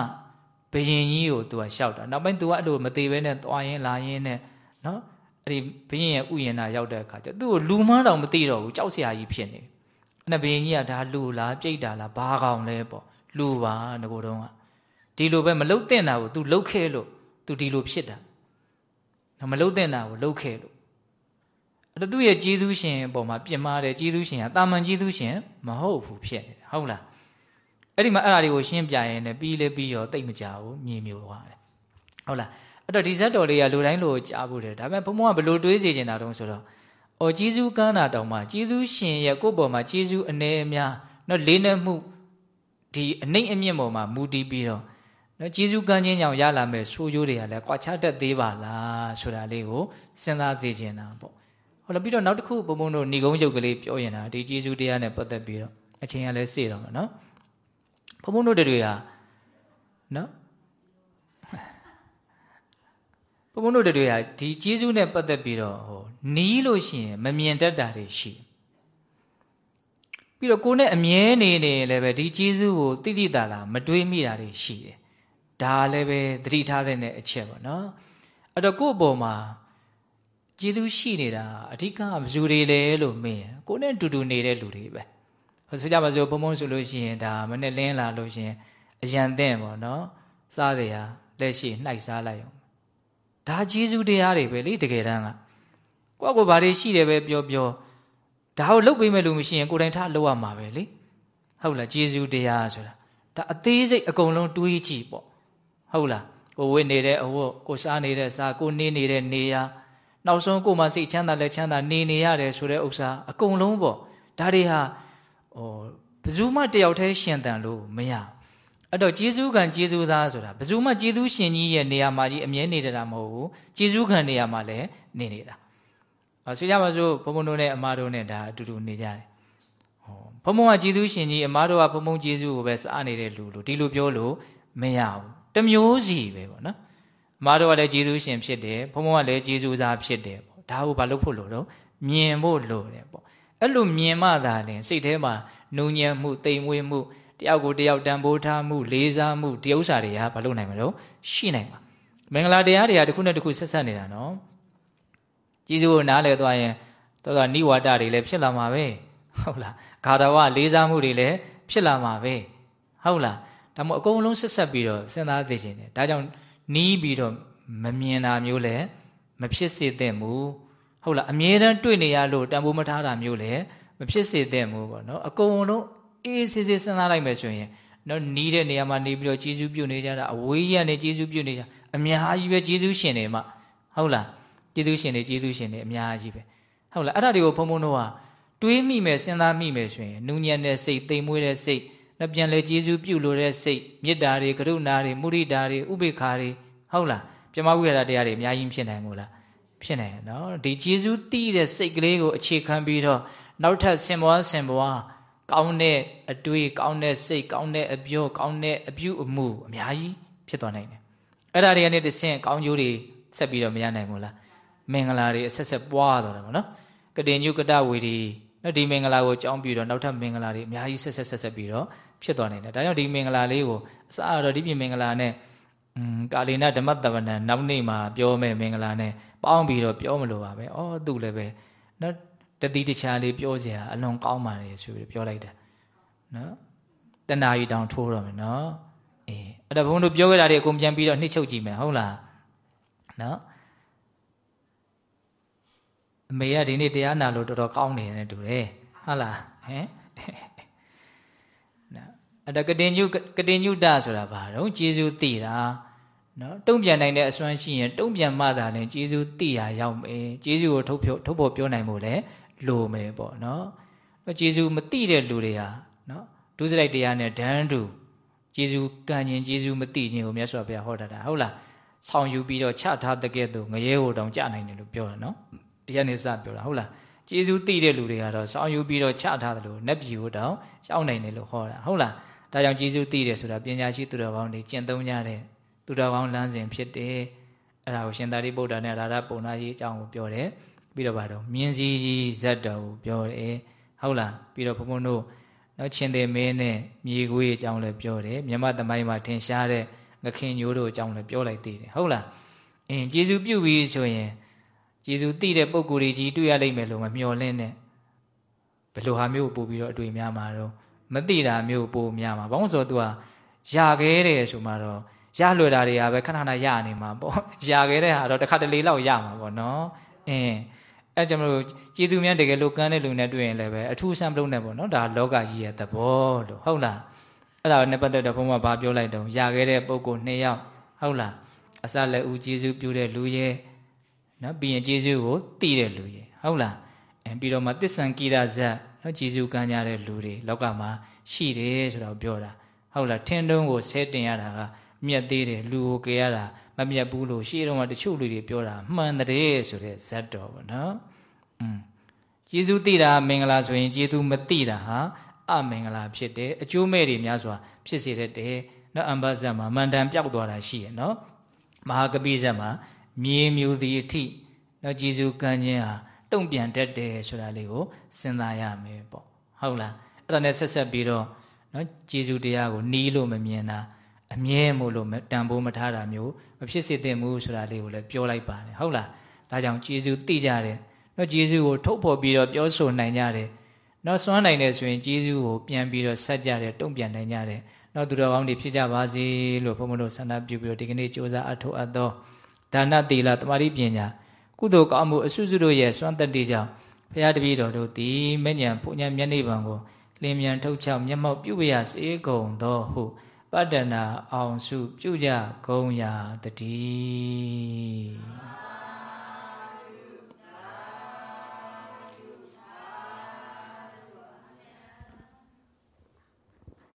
ဘယင်ကြီးကိုသူကရှောက်တာနောက်ပိုင်းသူကအဲ့လိုမသေးဘဲနဲ့သွားရင်လာရင်နဲ့နော်အဲ့ဒီဘယင်ရဲ့ဥယျာဏရောက်တဲ့အခါကျသူ့ကိုလူမန်းတော်မသိတော့ဘူးကြောက်စရာကြီးဖြစ်နေအဲ့ဒါဘယင်ကြီးကဒါလူလားပြိတ်တာလားဘာကောင်လဲပေါ့လူပါငကိုတုံးက ဒီလိုပဲမလုတ်တဲ့တာကို तू လုတ်ခဲ့လို့ तू ဒီလိုဖြစ်တာမလုတ်တဲ့တာကိုလုတ်ခဲ့လို့အဲ့တော့သူ့ရဲ့ကျေးဇူးရှင်အပေါ်မှာပြင်မာတယ်ကျေးဇူးရှင်ကတာမန်ကျေးဇူးရှင်မဟုတ်ဘူးဖြစ်နေတယ်ဟုတ်လားအဲ့ဒီမှာအဲ့ဒါတွေကိုရှင်းပြရင်လည်းပြီးလဲပြီးရောတိတ်မကြဘူးမြင်မျိုးသွားတယ်ဟုတ်လားအဲ့တော့ဒီဇက်တော်လေးကလူတိုင်းလိုကြားဖို့တယ်ဒါပေမဲ့ဘုံဘုံကဘလို့တွေးစေချင်တာတုံးဆိုတော့အော်ကျေးဇူးကမ်းတာတောင်မှကျေးဇူးရှင်ရဲ့ကိုယ့်ပေါ်မှာကျေးဇူးအနေအများနော်လေးနက်မှုဒီအနှိမ့်အမြင့်ပေါ်မှာမူတည်ပြီးတော့ နော်ကျေးဇူးကမ်းခြင်းကြောင့်ရလာမဲ့ဆိုးကျိုးတွေကလည်းကွာခြားတတ်သေးပါလားဆိုတာလေးကိုစဉ်းစားစေချင်တာပေါ့ဟုတ်လားပြီးတော့နောက်တစ်ခုဘုံဘုံတို့ဏီကုန်းချုပ်ကလေးပြောရင်တာဒီကျေးဇူးတရားနဲ့ပတ်သက်ပြီးတော့အချင်းကလည်းစေတော့မှာနော်ဘုံဘုံတို့တွေဟာနော်ဘုံဘုံတို့တွေဟာဒီကျေးဇူးနဲ့ပတ်သက်ပြီးတော့ဟိုနီးလို့ရှိရင်မမြင်တတ်တာတွေရှိပြီးတော့ကိုနဲ့အမြဲနေနေလည်းပဲဒီကျေးဇူးကိုတိတိတလာမတွေးမိတာတွေရှိတယ် ဒါလည်းပဲသတိထားတဲ့အချက်ပေါ့နော်အဲ့တော့ကိုယ့်အပေါ်မှာကျေးဇူးရှိနေတာအဓိကဘယ်သူတွေလဲလို့မေးရင်ကိုနဲ့တူတူနေတဲ့လူတွေပဲဆိုကြပါစို့ဘုံဘုံဆိုလို့ရှိရင်ဒါမနဲ့လင်းလာလို့ရှိရင်အရန်တဲ့ပေါ့နော်စားရရလက်ရှိနှိုက်စားလိုက်အောင်ဒါကျေးဇူးတရားတွေပဲလေတကယ်တမ်းကကိုယ့်ကိုယ်ဘာတွေရှိတယ်ပဲပြောပြောဒါကိုလုတ်ပေးမဲ့လူမရှိရင်ကိုယ်တိုင်ထားလုတ်ရမှာပဲလေဟုတ်လားကျေးဇူးတရားဆိုတာဒါအသေးစိတ်အကုန်လုံးတွေးကြည့်ပေါ့ ဟုတ်လားကိုဝိနေတဲ့အဝတ်ကိုစားနေတဲ့စားကိုနေနေတဲ့နေရာနောက်ဆုံးကိုယ်မှစိတ်ချမ်းသာလက်ချမ်းသာနေနေရတယ်ဆိုတဲ့ဥစ္စာအကုန်လုံးပေါ့ဒါတွေဟာဟိုဘယ်သူမှတယောက်တည်းရှင်တန်လို့မရအဲ့တော့ကျေးဇူးခံကျေးဇူးသားဆိုတာဘယ်သူမှကျေးဇူးရှင်ကြီးရဲ့နေရာမှာကြီးအမြဲနေတာမဟုတ်ဘူးကျေးဇူးခံနေရာမှာလည်းနေနေတာဟောဆိုကြပါစို့ဘုံဘုံတို့နဲ့အမားတို့နဲ့ဒါအတူတူနေကြတယ်ဟောဘုံဘုံကကျေးဇူးရှင်ကြီးအမားတို့ကဘုံဘုံကျေးဇူးကိုပဲစားနေတဲ့လူလို့ဒီလိုပြောလို့မရဘူး တမျိုးစီပဲပေါ့နော်အမားတို့ကလည်းဂျေဇုရှင်ဖြစ်တယ်ဘုံဘုံကလည်းဂျေဇုသားဖြစ်တယ်ပေါ့ဒါကိုဘာလို့ဖို့လို့တော့မြင်ဖို့လိုတယ်ပေါ့အဲ့လိုမြင်မှသာလင်စိတ်ထဲမှာနူးညံ့မှုတိမ်မွေးမှုတယောက်ကိုတယောက်တန်ဖိုးထားမှုလေးစားမှုတရုပ်စာတွေကဘာလို့နိုင်မလို့ရှိနိုင်မှာမင်္ဂလာတရားတွေကတစ်ခုနဲ့တစ်ခုဆက်ဆက်နေတာနော်ဂျေဇုကိုနားလည်သွားရင်တော့ကနိဝါဒတွေလည်းဖြစ်လာမှာပဲဟုတ်လားဂါရဝလေးစားမှုတွေလည်းဖြစ်လာမှာပဲဟုတ်လား ဒါမှမဟုတ်အကုန်လုံးဆက်ဆက်ပြီးတော့စဉ်းစားသိခြင်းတယ်ဒါကြောင့်နီးပြီးတော့မမြင်တာမျိုးလည်းမဖြစ်စေသင့်ဘူးဟုတ်လားအမြဲတမ်းတွေ့နေရလို့တန်ဖိုးမထားတာမျိုးလည်းမဖြစ်စေသင့်ဘူးပေါ့နော်အကုန်လုံးအေးစေးစေးစဉ်းစားလိုက်မယ်ဆိုရင်နော်နီးတဲ့နေရာမှာနေပြီးတော့ကျေးဇူးပြုနေကြတာအဝေးရနေကျေးဇူးပြုနေကြအများကြီးပဲကျေးဇူးရှင်တွေမှဟုတ်လားကျေးဇူးရှင်တွေကျေးဇူးရှင်တွေအများကြီးပဲဟုတ်လားအဲ့ဒါတွေကိုဘုံဘုံတို့ကတွေးမိမယ်စဉ်းစားမိမယ်ဆိုရင်နူးညံ့တဲ့စိတ်တိမ်မွေးတဲ့စိတ် နောက်ပြန်လဲကျေးဇူးပြုလို့တဲ့စိတ်မေတ္တာတွေကရုဏာတွေမုရိဒာတွေဥပေက္ခာတွေဟုတ်လားပြမဝိရဒတရားတွေအများကြီးဖြစ်နိုင်မို့လားဖြစ်နိုင်နော်ဒီကျေးဇူးတီးတဲ့စိတ်ကလေးကိုအခြေခံပြီးတော့နောက်ထပ်ဆင်ပွားဆင်ပွားကောင်းတဲ့အတွေ့ကောင်းတဲ့စိတ်ကောင်းတဲ့အပြောကောင်းတဲ့အပြုအမူအများကြီးဖြစ်သွားနိုင်တယ်အဲ့ဒါတွေကနေတဆင့်ကောင်းကျိုးတွေဆက်ပြီးတော့မရနိုင်ဘူးလားမင်္ဂလာတွေအဆက်ဆက်ပွားသွားတယ်ပေါ့နော်ကတင်ညုကတဝီဒီနော်ဒီမင်္ဂလာကိုကြောင်းပြီးတော့နောက်ထပ်မင်္ဂလာတွေအများကြီးဆက်ဆက်ဆက်ဆက်ပြီးတော့ ဖြစ်သွားနိုင်တယ်ဒါကြောင့်ဒီမင်္ဂလာလေးကိုအစတော့ဒီပြင်မင်္ဂလာနဲ့อืมကာလီနာဓမ္မတဝနံနောက်နေ့မှာပြောမယ်မင်္ဂလာနဲ့ပေါင်းပြီးတော့ပြောမလို့ပါပဲ။အော်သူ့လည်းပဲနော်တတိတခြားလေးပြောစရာအလွန်ကောင်းပါလေဆိုပြီးပြောလိုက်တယ်။နော်တဏှာကြီးတောင်ထိုးတော့မယ်နော်။အေးအဲ့ဒါဘုန်းတို့ပြောခဲ့တာတွေအကုန်ပြန်ပြီးတော့နှိမ့်ချုပ်ကြည့်မယ်ဟုတ်လား။နော်အမေကဒီနေ့တရားနာလို့တော်တော်ကောင်းနေတယ်တူတယ်ဟုတ်လားဟမ် အဲ့ဒါကတင်ညုကတင်ညုတဆိုတာဘာတော့ကျေစုသိတာနော်တုံ့ပြန်နိုင်တဲ့အစွမ်းရှိရင်တုံ့ပြန်မှသာလည်းကျေးဇူးသိရရောက်မယ်ကျေးဇူးကိုထုတ်ထုတ်ထုတ်ဖို့ပြောနိုင်ဖို့လည်းလိုမယ်ပေါ့နော်ကျေးဇူးမသိတဲ့လူတွေဟာနော်ဒုစရိုက်တရားနဲ့ဒန်းတူကျေးဇူးကံရင်ကျေးဇူးမသိခြင်းကိုမြတ်စွာဘုရားဟောတာဟုတ်လားဆောင်ယူပြီးတော့ချထားတဲ့ကဲ့သို့ငရဲဟိုတောင်ကြနိုင်တယ်လို့ပြောတာနော်တရားနေစပြောတာဟုတ်လားကျေးဇူးသိတဲ့လူတွေကတော့ဆောင်ယူပြီးတော့ချထားတယ်လို့နတ်ပြည်ဟိုတောင်ရောက်နိုင်တယ်လို့ဟောတာဟုတ်လား ဒါကြောင့်ကျေးဇူးသိတယ်ဆိုတာပညာရှိသူတော်ကောင်းတွေကျင့်သုံးကြတဲ့သူတော်ကောင်းလမ်းစဉ်ဖြစ်တယ်အဲ့ဒါကိုရှင်သာရိပုတ္တရာနဲ့ရာဓပုံနာကြီးအကြောင်းကိုပြောတယ်ပြီးတော့ဗါတော့မြင်းစည်းကြီးဇတ်တော်ကိုပြောတယ်ဟုတ်လားပြီးတော့ဘုံဘုံတို့နော်ချင်းသေးမင်းနဲ့မြေခွေးအကြောင်းလည်းပြောတယ်မြမသမိုင်းမှာထင်ရှားတဲ့ငခင်ညိုးတို့အကြောင်းလည်းပြောလိုက်သေးတယ်ဟုတ်လားအင်းကျေးဇူးပြုပြီးဆိုရင်ကျေးဇူးသိတဲ့ပုံကိုယ်ကြီးတွေ့ရလိမ့်မယ်လို့မမျှော်လင့်နဲ့ဘယ်လိုဟာမျိုးပို့ပြီးတော့အတွေ့များမှာတော့ မသိတာမျိုးပို့များမှာဘာလို့ဆိုတော့ तू ကရခဲ့တယ်ဆိုမှတော့ရလွယ်တာတွေကပဲခဏခဏရနေမှာပေါ့ရခဲ့တဲ့ဟာတော့တစ်ခါတလေလောက်ရမှာပေါ့နော်အင်းအဲကြောင့်မလို့ကျေးဇူးများတကယ်လို့ကမ်းတဲ့လူနဲ့တွေ့ရင်လည်းပဲအထူးဆန်းပလုံးနဲ့ပေါ့နော်ဒါလောကကြီးရဲ့သဘောလို့ဟုတ်လားအဲ့ဒါနဲ့ပတ်သက်တော့ဘုန်းကဘာပြောလိုက်တော့ရခဲ့တဲ့ပုံကိုနှစ်ယောက်ဟုတ်လားအစလက်ဦးကျေးဇူးပြုတဲ့လူရဲ့နော်ပြီးရင်ကျေးဇူးကိုသိတဲ့လူရဲ့ဟုတ်လားအဲပြီးတော့မှတစ္ဆန်ကိရဇတ် နော်ကျေးဇူးကမ်းကြတဲ့လူတွေလောကမှာရှိတယ်ဆိုတော့ပြောတာဟုတ်လားထင်းတုံးကိုဆဲတင်ရတာကမြတ်သေးတယ်လူကိုကြရတာမမြတ်ဘူးလို့ရှေ့တော့ကတချို့လူတွေပြောတာမှန်တယ်ဆိုတဲ့ဇတ်တော်ပေါ့နော်อืมကျေးဇူးသိတာမင်္ဂလာဆိုရင်ကျေးဇူးမသိတာဟာအမင်္ဂလာဖြစ်တယ်အကျိုးမဲ့တွေများစွာဖြစ်စေတတ်တယ်နော်အမ္ဘဇတ်မှာမန္တန်ပြောက်သွားတာရှိရနော်မဟာကပိဇတ်မှာမြေမြူသည်အထိနော်ကျေးဇူးကမ်းခြင်းဟာ တုံ့ပြန်တတ်တယ်ဆိုတာလေးကိုစဉ်းစားရမယ်ပေါ့ဟုတ်လားအဲ့ဒါနဲ့ဆက်ဆက်ပြီးတော့နော်ကျေးဇူးတရားကိုနီးလို့မမြင်တာအမြဲမို့လို့တန်ဖိုးမထားတာမျိုးမဖြစ်စေသင့်ဘူးဆိုတာလေးကိုလည်းပြောလိုက်ပါတယ်ဟုတ်လားဒါကြောင့်ကျေးဇူးသိကြတယ်နော်ကျေးဇူးကိုထုတ်ဖော်ပြီးတော့ပြောဆိုနိုင်ကြတယ်နော်စွမ်းနိုင်တယ်ဆိုရင်ကျေးဇူးကိုပြန်ပြီးတော့ဆက်ကြတယ်တုံ့ပြန်နိုင်ကြတယ်နော်သူတော်ကောင်းတွေဖြစ်ကြပါစေလို့ဘုန်းဘုန်းတို့ဆန္ဒပြုပြီးတော့ဒီကနေ့ကြိုးစားအထောက်အပ်သောဒါနသီလတမာတိပညာ ကုသိုလ်ကောင်းမှုအစွစုတို့ရဲ့စွမ်းတတ္တိကြောင့်ဘုရားတပည့်တော်တို့သည်မဉ္ဇဉ်ဘုညာမျက်နှိဗံကိုလင်းမြန်ထုတ်ချောက်မျက်မှောက်ပြုပရစေကုန်သောဟုပတ္တနာအောင်စုပြုကြဂုံရာတည်း